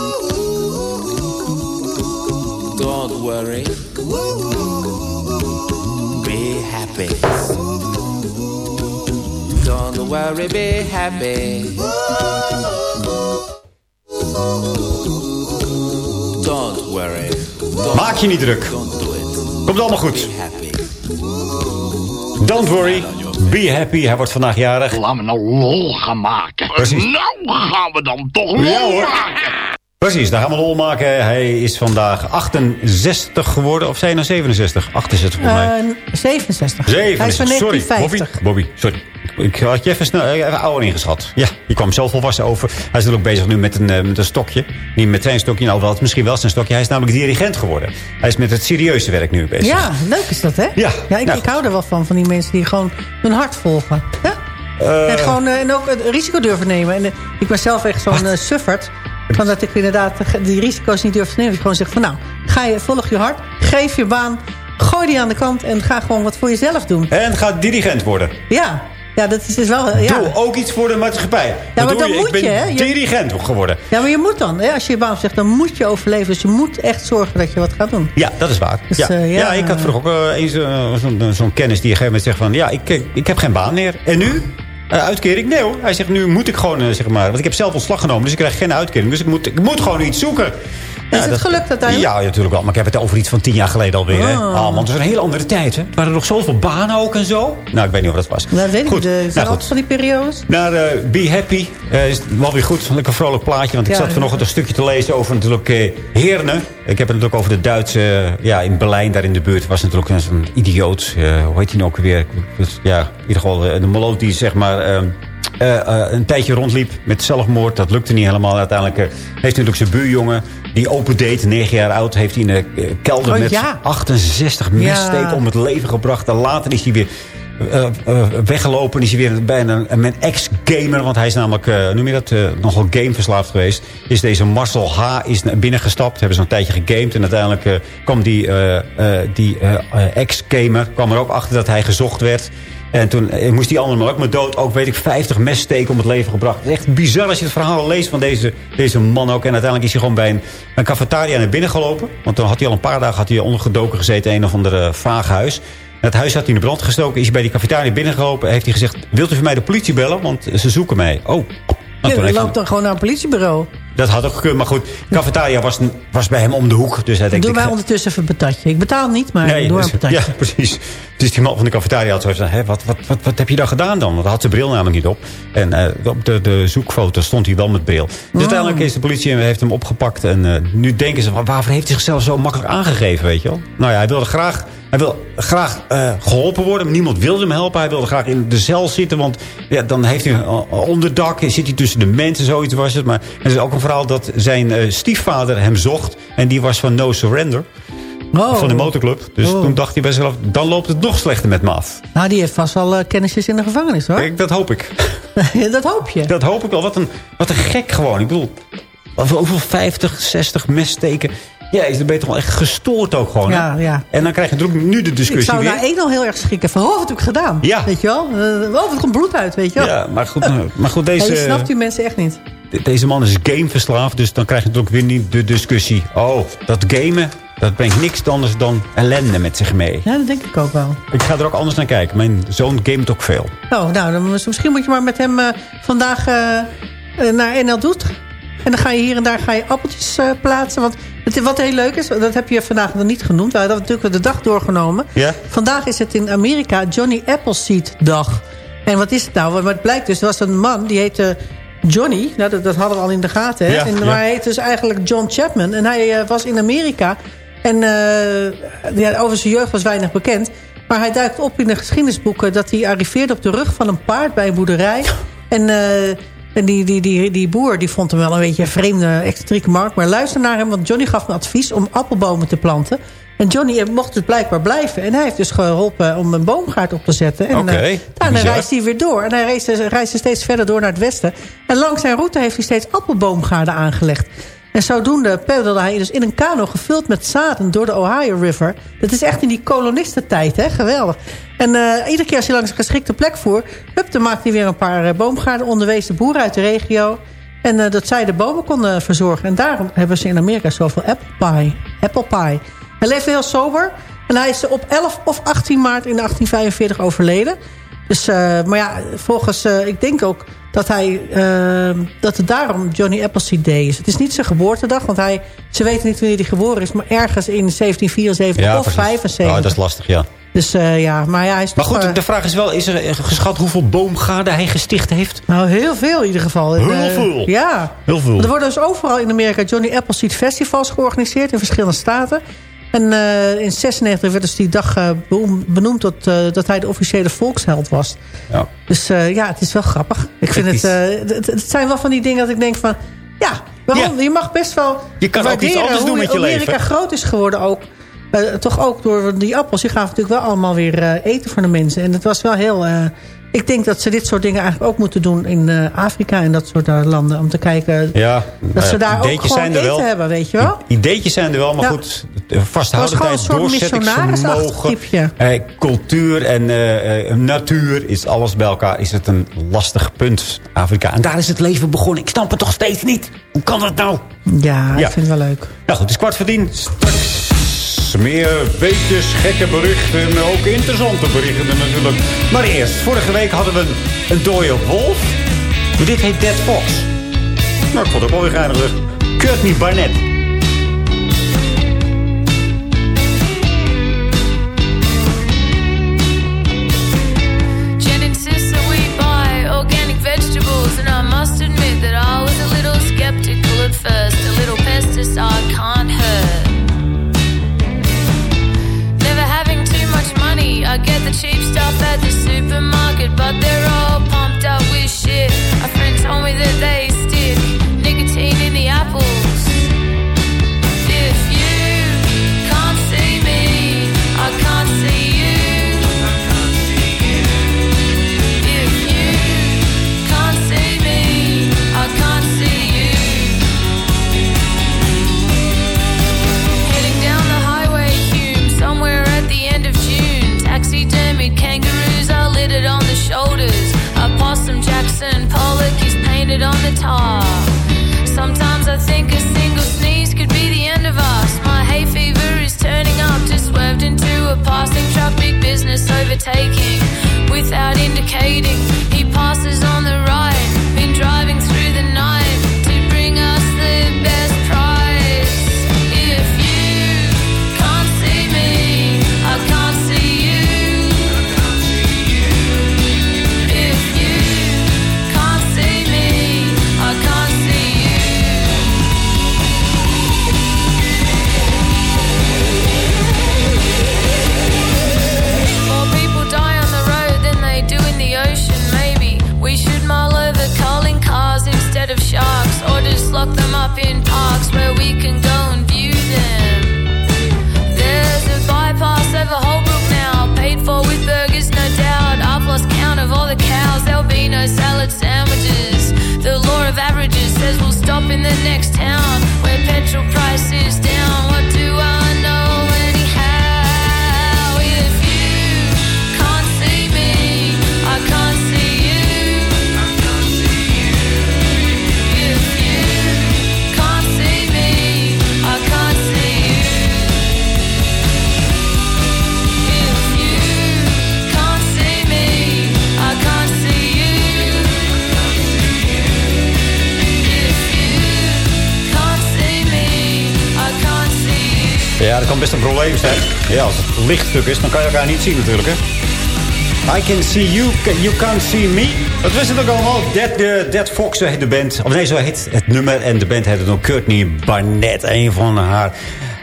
Don't worry. Be happy. Don't worry, be happy. Don't worry. Maak je niet druk. Komt allemaal goed. Don't worry. Be happy. Hij wordt vandaag jarig. Laten we nou lol gaan maken. Precies. Nou gaan we dan toch lol Ja, hoor. maken. Precies, daar gaan we lol maken. Hij is vandaag 68 geworden. Of zijn er 67? 68 volgens mij. Eh, 67. 67. Hij is van sorry, 1950. Bobby. Bobby, sorry. Ik had je even, snel, eh, even ouder ingeschat. Ja, je kwam zo volwassen over. Hij is natuurlijk bezig nu met een, eh, met een stokje. Niet met zijn stokje, nou wel, misschien wel zijn stokje. Hij is namelijk dirigent geworden. Hij is met het serieuze werk nu bezig. Ja, leuk is dat, hè? Ja, ja ik, nou. ik hou er wel van, van die mensen die gewoon hun hart volgen. Ja? Eh, en, gewoon, en ook het risico durven nemen. En, ik ben zelf echt zo'n sufferd. Van dat ik inderdaad die risico's niet durf te nemen. Ik gewoon zeg van nou, ga je, volg je hart. Geef je baan. Gooi die aan de kant. En ga gewoon wat voor jezelf doen. En ga dirigent worden. Ja, ja dat is dus wel... Ja. Doe ook iets voor de maatschappij. maar Wat doe dan je? moet ik ben je, hè? Dirigent geworden. ja, maar je moet dan. Hè? Als je je baan zegt, dan moet je overleven. Dus je moet echt zorgen dat je wat gaat doen. Ja, dat is waar. Dus, ja. eh, ja. ja, ik had vroeger ook eh, eens eh, zo'n kennis die op een gegeven moment zegt van... ja, ik, ik heb geen baan meer. En nu? Eh, uitkering? Nee hoor. Hij zegt, nu moet ik gewoon, eh, zeg maar... want ik heb zelf ontslag genomen, dus ik krijg geen uitkering. Dus ik moet, ik moet gewoon iets zoeken. Is het gelukt uiteindelijk? Ja, natuurlijk wel. Maar ik heb het over iets van tien jaar geleden alweer. hè. Oh. Ah, want het was een hele andere tijd. Hè. Er waren nog zoveel banen ook en zo. Nou, ik weet niet of dat was. Nou, weet ik Goed. niet. Er zijn Nou, van die periodes. Naar eh, Be Happy eh, is wel weer goed. Een lekker vrolijk plaatje. Want ik Ja, zat vanochtend een stukje te lezen over natuurlijk eh, Heerne. Ik heb het natuurlijk over de Duitse... eh, ja, in Berlijn, daar in de buurt, was natuurlijk een idioot. eh, hoe heet hij nou ook weer? Ja, in ieder geval eh, de meloot die zeg maar... eh, eh, eh, een tijdje rondliep met zelfmoord. Dat lukte niet helemaal. Uiteindelijk eh, heeft hij natuurlijk zijn buurjongen... die open date, negen jaar oud... heeft hij in de eh, kelder Oh, met ja. 68 messteken om het leven gebracht. En later is hij weer eh, eh, weggelopen. Is hij weer bijna een, een ex-gamer. Want hij is namelijk, eh, noem je dat, eh, nogal gameverslaafd geweest. Is deze Marcel H. is binnengestapt. Hebben ze een tijdje gegamed. En uiteindelijk eh, kwam die, eh, eh, die eh, eh, ex-gamer kwam er ook achter dat hij gezocht werd. En toen eh, moest die andere man ook maar dood. Ook weet ik 50 messteken om het leven gebracht. Het is echt bizar als je het verhaal leest van deze, deze man ook. En uiteindelijk is hij gewoon bij een, een cafetaria naar binnen gelopen. Want toen had hij al een paar dagen had hij ondergedoken gezeten in een of ander eh, vaag huis. En het huis had hij in de brand gestoken. Is hij bij die cafetaria binnengelopen. Heeft hij gezegd, wilt u voor mij de politie bellen? Want ze zoeken mij. Oh. Ja, je loopt dan gewoon naar een politiebureau. Dat had ook gekund. Maar goed, cafetaria was, was bij hem om de hoek. Dus hij denkt, Doe ga- ondertussen even een patatje. Ik betaal niet, maar Nee, doe maar dus- een patatje. Ja, precies. Dus die man van de cafetaria had zo gezegd... Wat, wat, wat, wat heb je dan gedaan dan? Want hij had zijn bril namelijk niet op. En eh, op de, de zoekfoto stond hij wel met bril. Dus Oh. uiteindelijk is de politie heeft hem opgepakt. En eh, nu denken ze, wa- waarvoor heeft hij zichzelf zo makkelijk aangegeven, weet je wel? Nou ja, hij wilde graag, hij wil graag eh, geholpen worden. Maar niemand wilde hem helpen. Hij wilde graag in de cel zitten. Want ja, dan heeft hij een onderdak. Zit hij tussen de mensen, zoiets was het. Maar er is ook een verhaal dat zijn eh, stiefvader hem zocht. En die was van No Surrender. Oh. Van de motorclub. Dus Oh. toen dacht hij bij zichzelf, dan loopt het nog slechter met me af. Nou, die heeft vast wel eh, kennisjes in de gevangenis, hoor. Kijk, dat hoop ik. dat hoop je. Dat hoop ik wel. Wat een, wat een gek gewoon. Ik bedoel, over- hoeveel 50, 60 messteken. Ja, is er beter wel echt gestoord ook gewoon. Ja, ja. En dan krijg je natuurlijk nu de Ik discussie zou weer. naar één al heel erg schrikken. Van, oh, wat heb ik gedaan? Ja. Weet je wel? Uh, oh, wat komt bloed uit, weet je wel? Ja, maar goed, maar goed Ja, je deze, snapt die mensen echt niet. de- deze man is gameverslaafd. Dus dan krijg je natuurlijk weer niet de discussie. Oh, dat gamen, dat brengt niks anders dan ellende met zich mee. Ja, dat denk ik ook wel. Ik ga er ook anders naar kijken. Mijn zoon gamet ook veel. Oh, nou, dan, misschien moet je maar met hem eh, vandaag eh, eh, naar NL Doet. En dan ga je hier en daar ga je appeltjes eh, plaatsen. Want het, wat heel leuk is, dat heb je vandaag nog niet genoemd. We hadden natuurlijk de dag doorgenomen. Ja? Vandaag is het in Amerika Johnny Appleseed dag. En wat is het nou? Maar het blijkt dus, er was een man die heette Johnny. Nou, dat, dat hadden we al in de gaten. Hè? Ja, en, ja. Maar hij heet dus eigenlijk John Chapman. En hij eh, was in Amerika. En eh, ja, over zijn jeugd was weinig bekend. Maar hij duikt op in de geschiedenisboeken... dat hij arriveerde op de rug van een paard bij een boerderij. En, en die, die, die, die boer die vond hem wel een beetje een vreemde, excentrieke markt. Maar luister naar hem, want Johnny gaf een advies... om appelbomen te planten. En Johnny eh, mocht dus blijkbaar blijven. En hij heeft dus geholpen om een boomgaard op te zetten. En, eh, nou, en dan bizar. reist hij weer door. En hij reisde, reisde steeds verder door naar het westen. En langs zijn route heeft hij steeds appelboomgaarden aangelegd. En zodoende peddelde hij dus in een kano gevuld met zaden door de Ohio River. Dat is echt in die kolonistentijd, hè? Geweldig. En eh, iedere keer als hij langs een geschikte plek voer... Hup, dan maakte hij weer een paar eh, boomgaarden. Onderwees de boeren uit de regio. En eh, dat zij de bomen konden verzorgen. En daarom hebben ze in Amerika zoveel apple pie. Apple pie. Hij leefde heel sober. En hij is op 11 of 18 maart in 1845 overleden. Dus, maar ja, volgens, ik denk ook dat hij, eh, dat het daarom Johnny Appleseed Day is. Het is niet zijn geboortedag, want hij, ze weten niet wanneer hij geboren is, maar ergens in 1774 of precies. 75. Oh, dat is lastig, ja. Dus eh, ja, maar ja, hij is Maar toch, goed, eh, de vraag is wel, is er geschat hoeveel boomgaarden hij gesticht heeft? Nou, heel veel in ieder geval. Heel eh, veel. Ja. Heel veel. Er worden dus overal in Amerika Johnny Appleseed festivals georganiseerd in verschillende staten. En eh, in 96 werd dus die dag eh, benoemd tot, eh, dat hij de officiële volksheld was. Ja. Dus ja, het is wel grappig. Ik vind Het het, het, het zijn wel van die dingen dat ik denk van... Ja, waarom? Je mag best wel Je kan ook iets anders hoe doen met je Amerika leven. groot is geworden ook. Toch ook door die appels. Die gaven natuurlijk wel allemaal weer eten voor de mensen. En het was wel heel... ik denk dat ze dit soort dingen eigenlijk ook moeten doen in eh, Afrika en dat soort eh, landen. Om te kijken Ja, dat ze nou daar ook gewoon zijn er eten wel. hebben, weet je wel? Ideetjes zijn er wel, maar Ja. goed. Vasthoudendheid, doorzettingsvermogen, eh, cultuur en eh, natuur is alles bij elkaar. Is het een lastig punt, Afrika. En daar is het leven begonnen. Ik snap het toch steeds niet. Hoe kan dat nou? Ja, Ja. ik vind het wel leuk. Nou goed, het is kwart voor tien. Straks meer weetjes, gekke berichten. Ook interessante berichten natuurlijk. Maar eerst, vorige week hadden we een, een dode wolf. Dit heet Dead Fox. Nou, ik vond het ook wel weer. Courtney Barnett. Stuff at the supermarket, but they're all pumped up with shit. A friend told me that they Sometimes I think a single sneeze could be the end of us. My hay fever is turning up, just swerved into a passing. Big business overtaking without indicating. He passes on the in parks where we can go and view them. There's a bypass over Holbrook now, paid for with burgers, no doubt. I've lost count of all the cows, there'll be no salad sandwiches. The law of averages says we'll stop in the next town where petrol prices. Kan best een probleem zijn. Ja, als het lichtstuk is, dan kan je elkaar niet zien natuurlijk, hè. I can see you, you can't see me. Dat wist het ook allemaal. Dead, uh, Dead Fox heet de band. Of nee, zo heet het nummer. En de band heette dan Courtney Barnett. Een van haar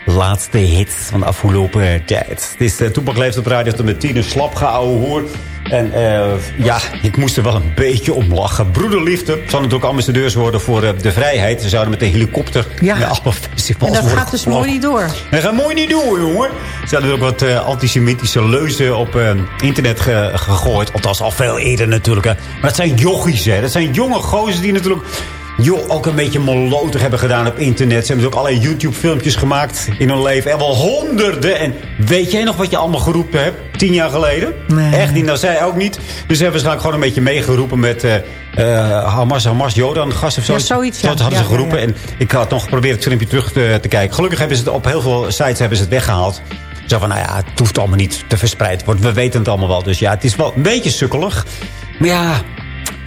laatste hits van de afgelopen tijd. Het is uh, Toepak leeft op radio tot met tien. Slap gehouden hoor. En eh, ja, ik moest er wel een beetje om lachen. Broederliefde zal natuurlijk ambassadeurs worden voor eh, de vrijheid. Ze zouden met de helikopter Ja. naar alle festivals En dat gaat dus mooi niet door. Dat gaat mooi niet door, jongen. Ze hadden ook wat eh, antisemitische leuzen op internet ge- gegooid. Althans, al veel eerder natuurlijk. Hè. Maar dat zijn jochies, hè. Dat zijn jonge gozers die natuurlijk... Joh, ook een beetje molotig hebben gedaan op internet. Ze hebben dus ook allerlei YouTube-filmpjes gemaakt in hun leven. En wel honderden. En weet jij nog wat je allemaal geroepen hebt? Tien jaar geleden? Nee. Echt niet, nou zij ook niet. Dus ze hebben waarschijnlijk gewoon een beetje meegeroepen met... eh eh, Hamas, Hamas, Jodan, gas of zo. Ja, zoiets, ja. Dat hadden ze Ja, geroepen. ja. En ik had nog geprobeerd het filmpje terug te, te kijken. Gelukkig hebben ze het op heel veel sites hebben ze het weggehaald. Zo van, nou ja, het hoeft allemaal niet te verspreid worden. We weten het allemaal wel. Dus ja, het is wel een beetje sukkelig. Maar ja,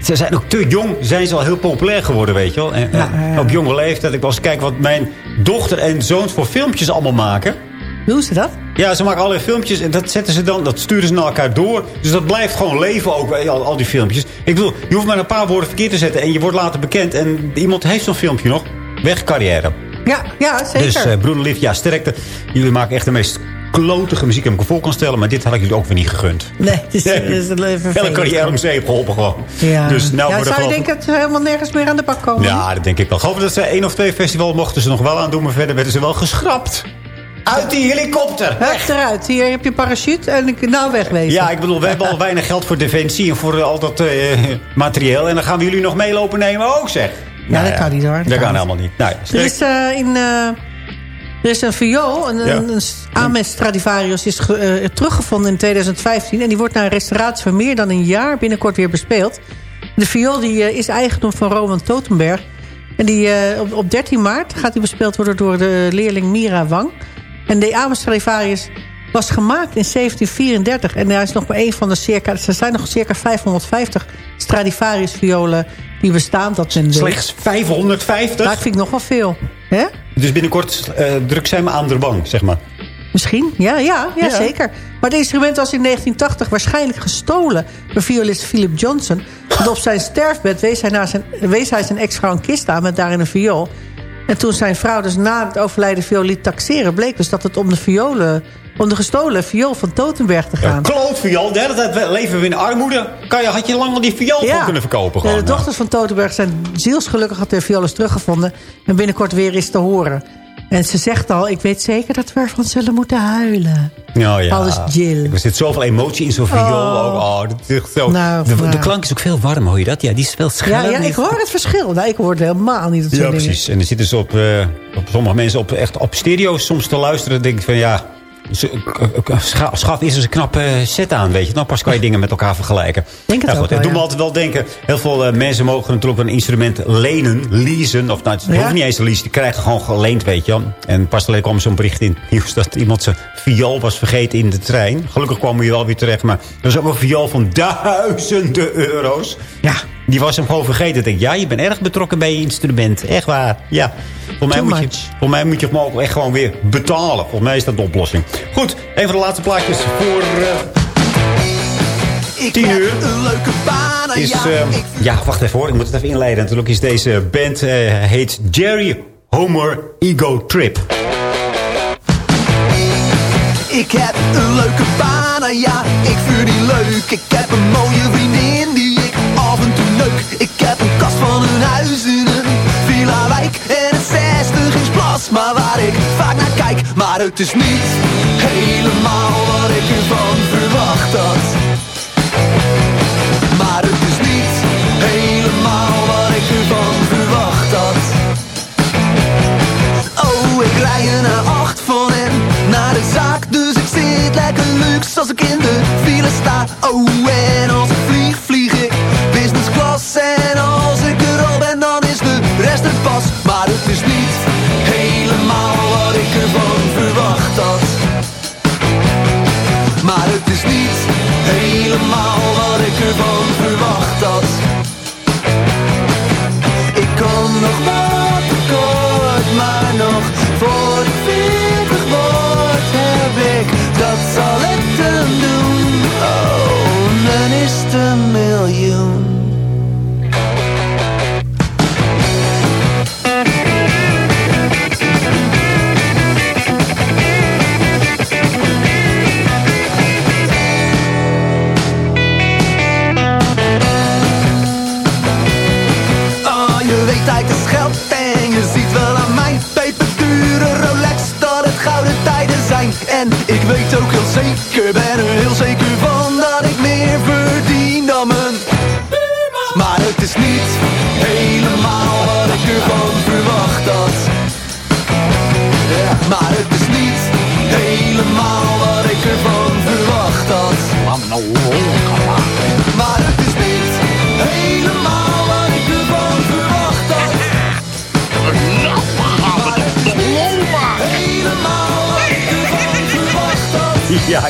ze zijn ook te jong. Zijn ze al heel populair geworden, weet je wel. En, en Op jonge leeftijd. Ik was kijken wat mijn dochter en zoons voor filmpjes allemaal maken. Doen ze dat? Ja, ze maken allerlei filmpjes en dat zetten ze dan, dat sturen ze naar elkaar door. Dus dat blijft gewoon leven ook, je, al, al die filmpjes. Ik bedoel, je hoeft maar een paar woorden verkeerd te zetten en je wordt later bekend. En iemand heeft zo'n filmpje nog. Weg carrière. Ja, ja zeker. Dus uh, broederlief, ja, sterkte. Jullie maken echt de meest klotige muziek die ik me voor kan stellen. Maar dit had ik jullie ook weer niet gegund. Nee, het is, het is een leven Hele carrière geholpen gewoon. Ja, Dus nou ja zou je denken dat ze helemaal nergens meer aan de bak komen? Ja, dat denk ik wel. Geloof ik dat ze één of twee festivals mochten ze nog wel aan doen. Maar verder werden ze wel geschrapt. Uit die helikopter. Hup, eruit. Hier heb je parachute en ik nou wegwezen. Ja, ik bedoel, we hebben al weinig geld voor defensie en voor al dat eh, materieel. En dan gaan we jullie nog meelopen nemen ook, zeg. Ja, dat kan niet hoor. Dat, kan helemaal niet. Nou, ja, Er eh, in, eh, er is een viool, een, Ja. een, Stradivarius, is ge- eh, teruggevonden in 2015. En die wordt na een restauratie van meer dan een jaar binnenkort weer bespeeld. De viool die, eh, is eigendom van Roman Totenberg. En die, eh, op, op 13 maart gaat die bespeeld worden door de leerling Mira Wang. En de Ames Stradivarius was gemaakt in 1734. En hij is nog maar één van de circa... Er zijn nog circa 550 Stradivarius violen die bestaan. Dat men weet. Slechts 550? Dat vind ik nog wel veel. Hè? Dus binnenkort uh, druk zij me aan de bank, zeg maar. Misschien, ja, ja, ja, Ja. zeker. Maar het instrument was in 1980 waarschijnlijk gestolen... door violist Philip Johnson. Want op zijn sterfbed wees hij, naar zijn, wees hij zijn ex-vrouw een kist aan... met daarin een viool. En toen zijn vrouw dus na het overlijden viool liet taxeren... bleek dus dat het om de violen om de gestolen viool van Totenberg te gaan. Klootviool, de hele tijd leven we in armoede. Kan je, had je lang al die viool kunnen verkopen? Ja, Gewoon, de dochters van Totenberg zijn zielsgelukkig dat de viool is teruggevonden. En binnenkort weer is te horen. En ze zegt al, ik weet zeker dat we ervan zullen moeten huilen. Nou ja. Alles Jill. Er zit zoveel emotie in zo'n viool. Oh. ook. Oh, dat is echt zo. Nou, de, de nou. klank is ook veel warm, hoor je dat? Ja, die is veel Ja, scherper. ja, ik hoor het verschil. Nou, ik hoor het helemaal niet. Dat Ja, dingen. precies. En dan zitten ze op, eh, op sommige mensen op, echt op stereo soms te luisteren. Dan denk ik van ja, ze- k- k- scha- schaf is eens een knappe set aan, weet je. Dan pas kan je dingen met elkaar vergelijken. Denk het ja, ook goed, wel, dat doen we ja. altijd wel denken. Heel veel eh, mensen mogen natuurlijk een instrument lenen, leasen. Of nou, het Ja. hoeft niet eens te leasen. Die krijgen gewoon geleend, weet je. En pas alleen kwam zo'n bericht in nieuws dat iemand zijn viool was vergeten in de trein. Gelukkig kwam hij wel weer terecht. Maar dat is ook een viool van duizenden euro's. Ja, die was hem gewoon vergeten. Ik denk, ja, je bent erg betrokken bij je instrument. Echt waar. Ja. Voor mij, moet je, voor mij moet je hem ook echt gewoon weer betalen. Volgens mij is dat de oplossing. Goed, een van de laatste plaatjes voor eh 10 uur. Een leuke baan, Is, ja. eh, ja, wacht even hoor. Ik moet het even inleiden. Natuurlijk is deze band eh, heet Jerry Homer Ego Trip. Ik heb een leuke baan, ja, ik vind die leuk. Ik heb een mooie vriendin ik Ik heb een kast van een huis een villa wijk. En een 60 inch plasma waar ik vaak naar kijk. Maar het is niet helemaal wat ik ervan verwacht had. Maar het is niet helemaal wat ik ervan verwacht had. Oh, ik rij er naar acht van en naar de zaak. Dus ik zit lekker luxe als ik in de file sta. Oh, en als ik het is niet helemaal wat ik ervan verwacht had.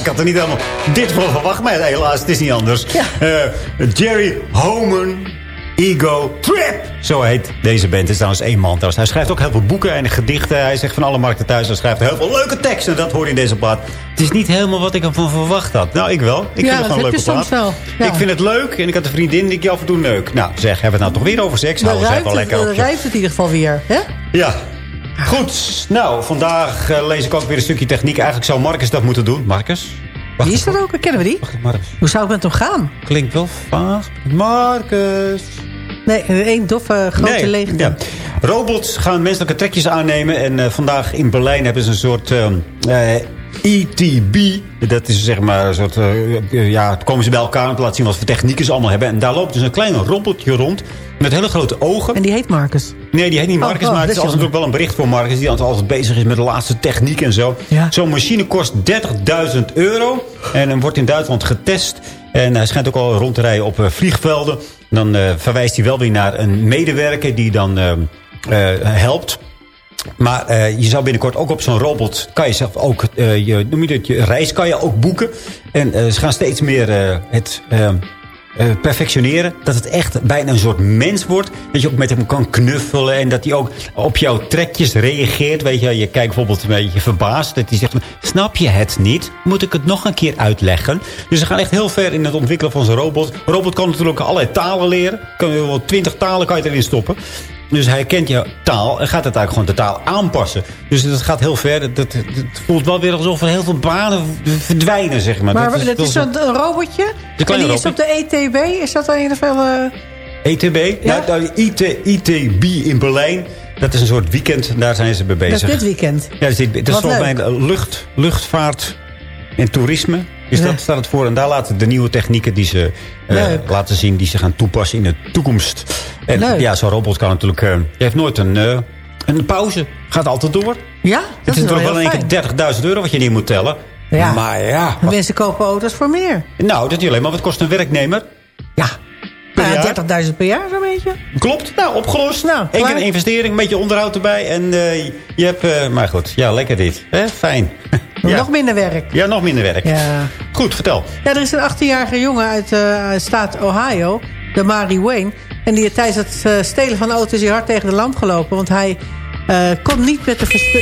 Ik had er niet helemaal dit voor verwacht. Maar helaas, het is niet anders. Eh, Jerry Homan Ego Trip. Zo heet deze band. Het is trouwens één man. Trouwens. Hij schrijft ook heel veel boeken en gedichten. Hij zegt van alle markten thuis. Hij schrijft heel veel leuke teksten. Dat hoor je in deze plaat. Het is niet helemaal wat ik ervan verwacht had. Nou, ik wel. Ik Ja, vind het gewoon een leuke plaat. wel. Ja. Ik vind het leuk. En ik had een vriendin die ik af en toe neuk. Nou, zeg, hebben we het nou toch weer over seks? Dan Hou eens ruikt even het, lekker dan ruikt het in ieder geval weer. Hè? Ja. Goed. Nou, vandaag eh, lees ik ook weer een stukje techniek. Eigenlijk zou Marcus dat moeten doen. Marcus? Wie is dat ook? Kennen we die? Marcus. Hoe zou het met hem gaan? Klinkt wel vaag. Marcus. Nee, één doffe grote Nee, leegte. ja. Robots gaan menselijke trekjes aannemen. En eh, vandaag in Berlijn hebben ze een soort ehm, eh, ETB. Dat is zeg maar een soort... eh, eh, ja, komen ze bij elkaar om te laten zien wat voor technieken ze allemaal hebben. En daar loopt dus een klein robotje rond. Met hele grote ogen. En die heet Marcus. Nee, die heet niet Oh, Marcus, oh, maar het is ook wel een bericht voor Marcus... die altijd bezig is met de laatste techniek en zo. Zo'n machine kost 30.000 euro. En wordt in Duitsland getest. En hij schijnt ook al rond te rijden op eh, vliegvelden. Dan verwijst hij wel weer naar een medewerker die dan helpt... Maar eh, je zou binnenkort ook op zo'n robot... kan je zelf ook eh, je, noem je, dat, je reis kan je ook boeken. En eh, ze gaan steeds meer het perfectioneren. Dat het echt bijna een soort mens wordt. Dat je ook met hem kan knuffelen. En dat hij ook op jouw trekjes reageert. Weet je, je kijkt bijvoorbeeld een beetje verbaasd. Dat hij zegt, snap je het niet? Moet ik het nog een keer uitleggen? Dus ze gaan echt heel ver in het ontwikkelen van zo'n robot. Robot kan natuurlijk allerlei talen leren. Kan wel twintig talen kan je erin stoppen. Dus hij kent je taal en gaat het eigenlijk gewoon totaal aanpassen. Dus dat gaat heel ver. Dat, dat, het voelt wel weer alsof er heel veel banen verdwijnen, zeg maar. Maar dat het is wel een, een robotje. Een En die is op de ETB. Is dat een of andere... ETB, ja? nou, IT, ITB in Berlijn. Dat is een soort weekend. en Daar zijn ze mee bezig. Dat is dit weekend. Ja, dat is, dit- dat is volgens mij de lucht, luchtvaart en toerisme. Is Ja. dat, staat het voor. En daar laten de nieuwe technieken die ze eh, laten zien... die ze gaan toepassen in de toekomst. En Leuk. ja, zo'n robot kan natuurlijk... eh, die heeft nooit een, eh, een pauze. Gaat altijd door. Ja, Het dat is is wel natuurlijk wel in één keer 30.000 euro wat je niet moet tellen. Ja. Maar ja, wat- Mensen kopen auto's voor meer. nou, dat niet alleen. Maar wat kost een werknemer? Ja. Per Nou, jaar? ja 30.000 per jaar zo'n beetje. Klopt, nou, opgelost. Nou, Eén keer een investering, een beetje onderhoud erbij. En eh, je hebt... eh, maar goed, ja, lekker dit. Hè? Fijn. ja. Nog minder werk. ja, nog minder werk. Ja. Goed, vertel. Ja, er is een 18-jarige jongen uit uit staat Ohio, de Mari Wayne. En die tijdens het eh, stelen van de auto is hij hard tegen de lamp gelopen. Want hij eh, kon niet met de, vers-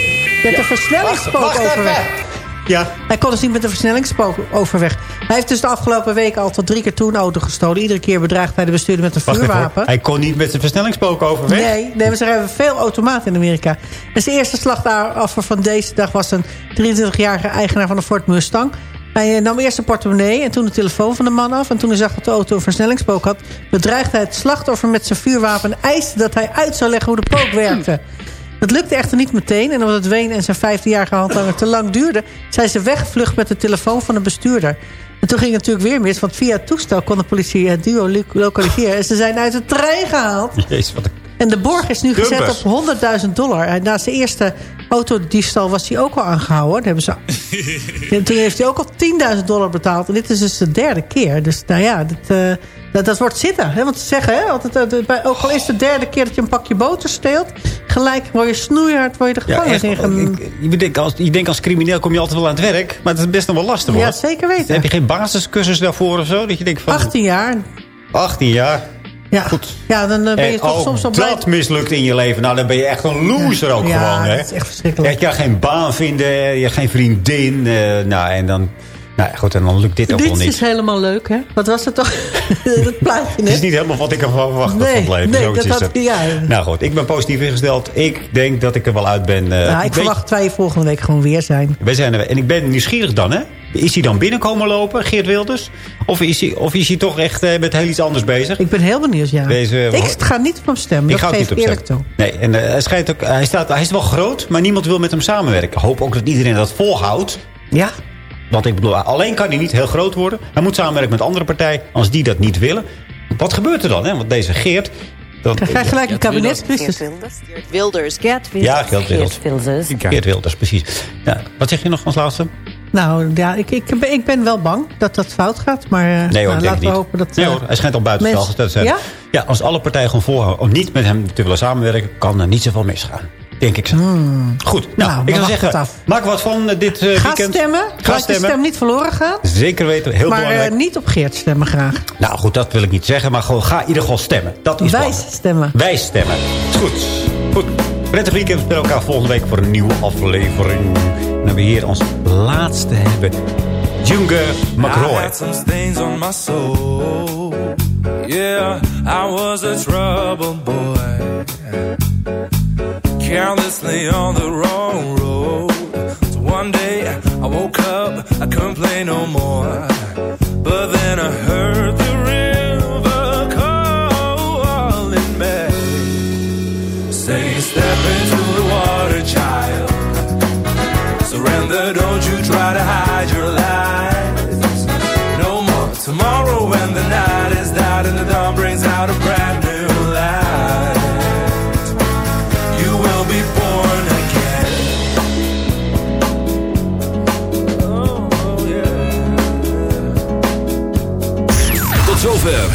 met de versnellingspook wacht overweg. Ja. Hij kon dus niet met de versnellingspook overweg. Hij heeft dus de afgelopen weken al tot drie keer toe een auto gestolen. Iedere keer bedreigd hij de bestuurder met een Wacht vuurwapen. Hij kon niet met zijn versnellingspook overweg. Nee, nee, maar ze hebben veel automaten in Amerika. Dus de eerste slachtoffer van deze dag was een 23-jarige eigenaar van een Ford Mustang. Hij eh, nam eerst een portemonnee en toen de telefoon van de man af. En toen hij zag dat de auto een versnellingspook had... bedreigde hij het slachtoffer met zijn vuurwapen... en eiste dat hij uit zou leggen hoe de pook werkte. Dat lukte echter niet meteen. En omdat het Ween en zijn 15-jarige handlanger te lang duurde... zijn ze weggevlucht met de telefoon van de bestuurder. En toen ging het natuurlijk weer mis, want via het toestel... kon de politie het duo lo- lokaliseren. En ze zijn uit de trein gehaald. Jezus, wat een... En de borg is nu gezet op 100.000 dollar. En na zijn eerste autodiefstal was hij ook al aangehouden. Hebben ze... en toen heeft hij ook al 10.000 dollar betaald. En dit is dus de derde keer. Dus nou ja, dat, eh, dat, dat wordt zitten. Hè? Want ze zeggen, hè, altijd, eh, bij- ook al is het de derde keer dat je een pakje boter steelt... gelijk word je snoeihard, word je de Ja, gevangenis in. ik, je, denkt als, je denkt als crimineel kom je altijd wel aan het werk. Maar het is best nog wel lastig hoor. Ja, zeker weten. Heb je geen basiscursus daarvoor of zo? Dat je denkt van... 18 jaar. 18 jaar. Ja, ja dan eh, ben je En toch soms al blij... dat mislukt in je leven. Nou, dan ben je echt een loser ook Ja, gewoon. Hè? dat is echt verschrikkelijk. Je kan geen baan vinden, je hebt geen vriendin. eh, nou, en dan... Nou ja, goed, en dan lukt dit ook wel Dit niet. is helemaal leuk, hè? Wat was het toch? dat plaatje Het net. is niet helemaal wat ik ervan verwacht had Nee, van het leven. nee, Zoiets dat had- het. ja. Nou goed, ik ben positief ingesteld. Ik denk dat ik er wel uit ben. eh, Ja, ik verwacht dat wij volgende week gewoon weer zijn. Wij zijn er, en ik ben nieuwsgierig dan, hè? Is hij dan binnenkomen lopen, Geert Wilders? Of is hij, of is hij toch echt eh, met heel iets anders bezig? Ik ben heel benieuwd, ja. Deze- ik ga niet op hem stemmen, Ik dat ga geef niet eerlijk toe. Nee, en eh, hij, schijnt ook, hij, staat, hij is wel groot, maar niemand wil met hem samenwerken. Ik hoop ook dat iedereen dat volhoudt. Ja. Want ik bedoel, alleen kan hij niet heel groot worden. Hij moet samenwerken met andere partijen. Als die dat niet willen, wat gebeurt er dan? Hè? Want deze Geert... Dat, Ga gelijk een kabinetscrisis. Geert Wilders. Geert Ja, Geert Wilders. Geert Wilders, precies. Ja, wat zeg je nog als laatste? Nou, ja, ik, ik, ben, ik ben wel bang dat dat fout gaat. Maar eh, Nee hoor, nou, laten we niet. hopen dat... nee eh, hoor, hij schijnt al buiten mensen- te zijn. Ja? Ja, als alle partijen gewoon volhouden om niet met hem te willen samenwerken... kan er niet zoveel misgaan. Denk ik zo. Goed, nou, Nou, ik zou zeggen, af. maak wat van eh, dit eh, Ga weekend. stemmen. Ga Laat je stem niet verloren gaan. Zeker weten, heel maar belangrijk. eh, niet op Geert stemmen graag. Nou goed, dat wil ik niet zeggen, maar gewoon ga in ieder geval stemmen. Dat is Wijs belangrijk. stemmen. Wijs stemmen. Is goed. Goed. Prettig weekend. We spelen elkaar volgende week voor een nieuwe aflevering. En dan we hier als laatste hebben... Junge I McRoy. had some stains on my soul. Yeah, I was a troubled boy. Carelessly on the wrong road. So one day I woke up, I couldn't play no more. But then I heard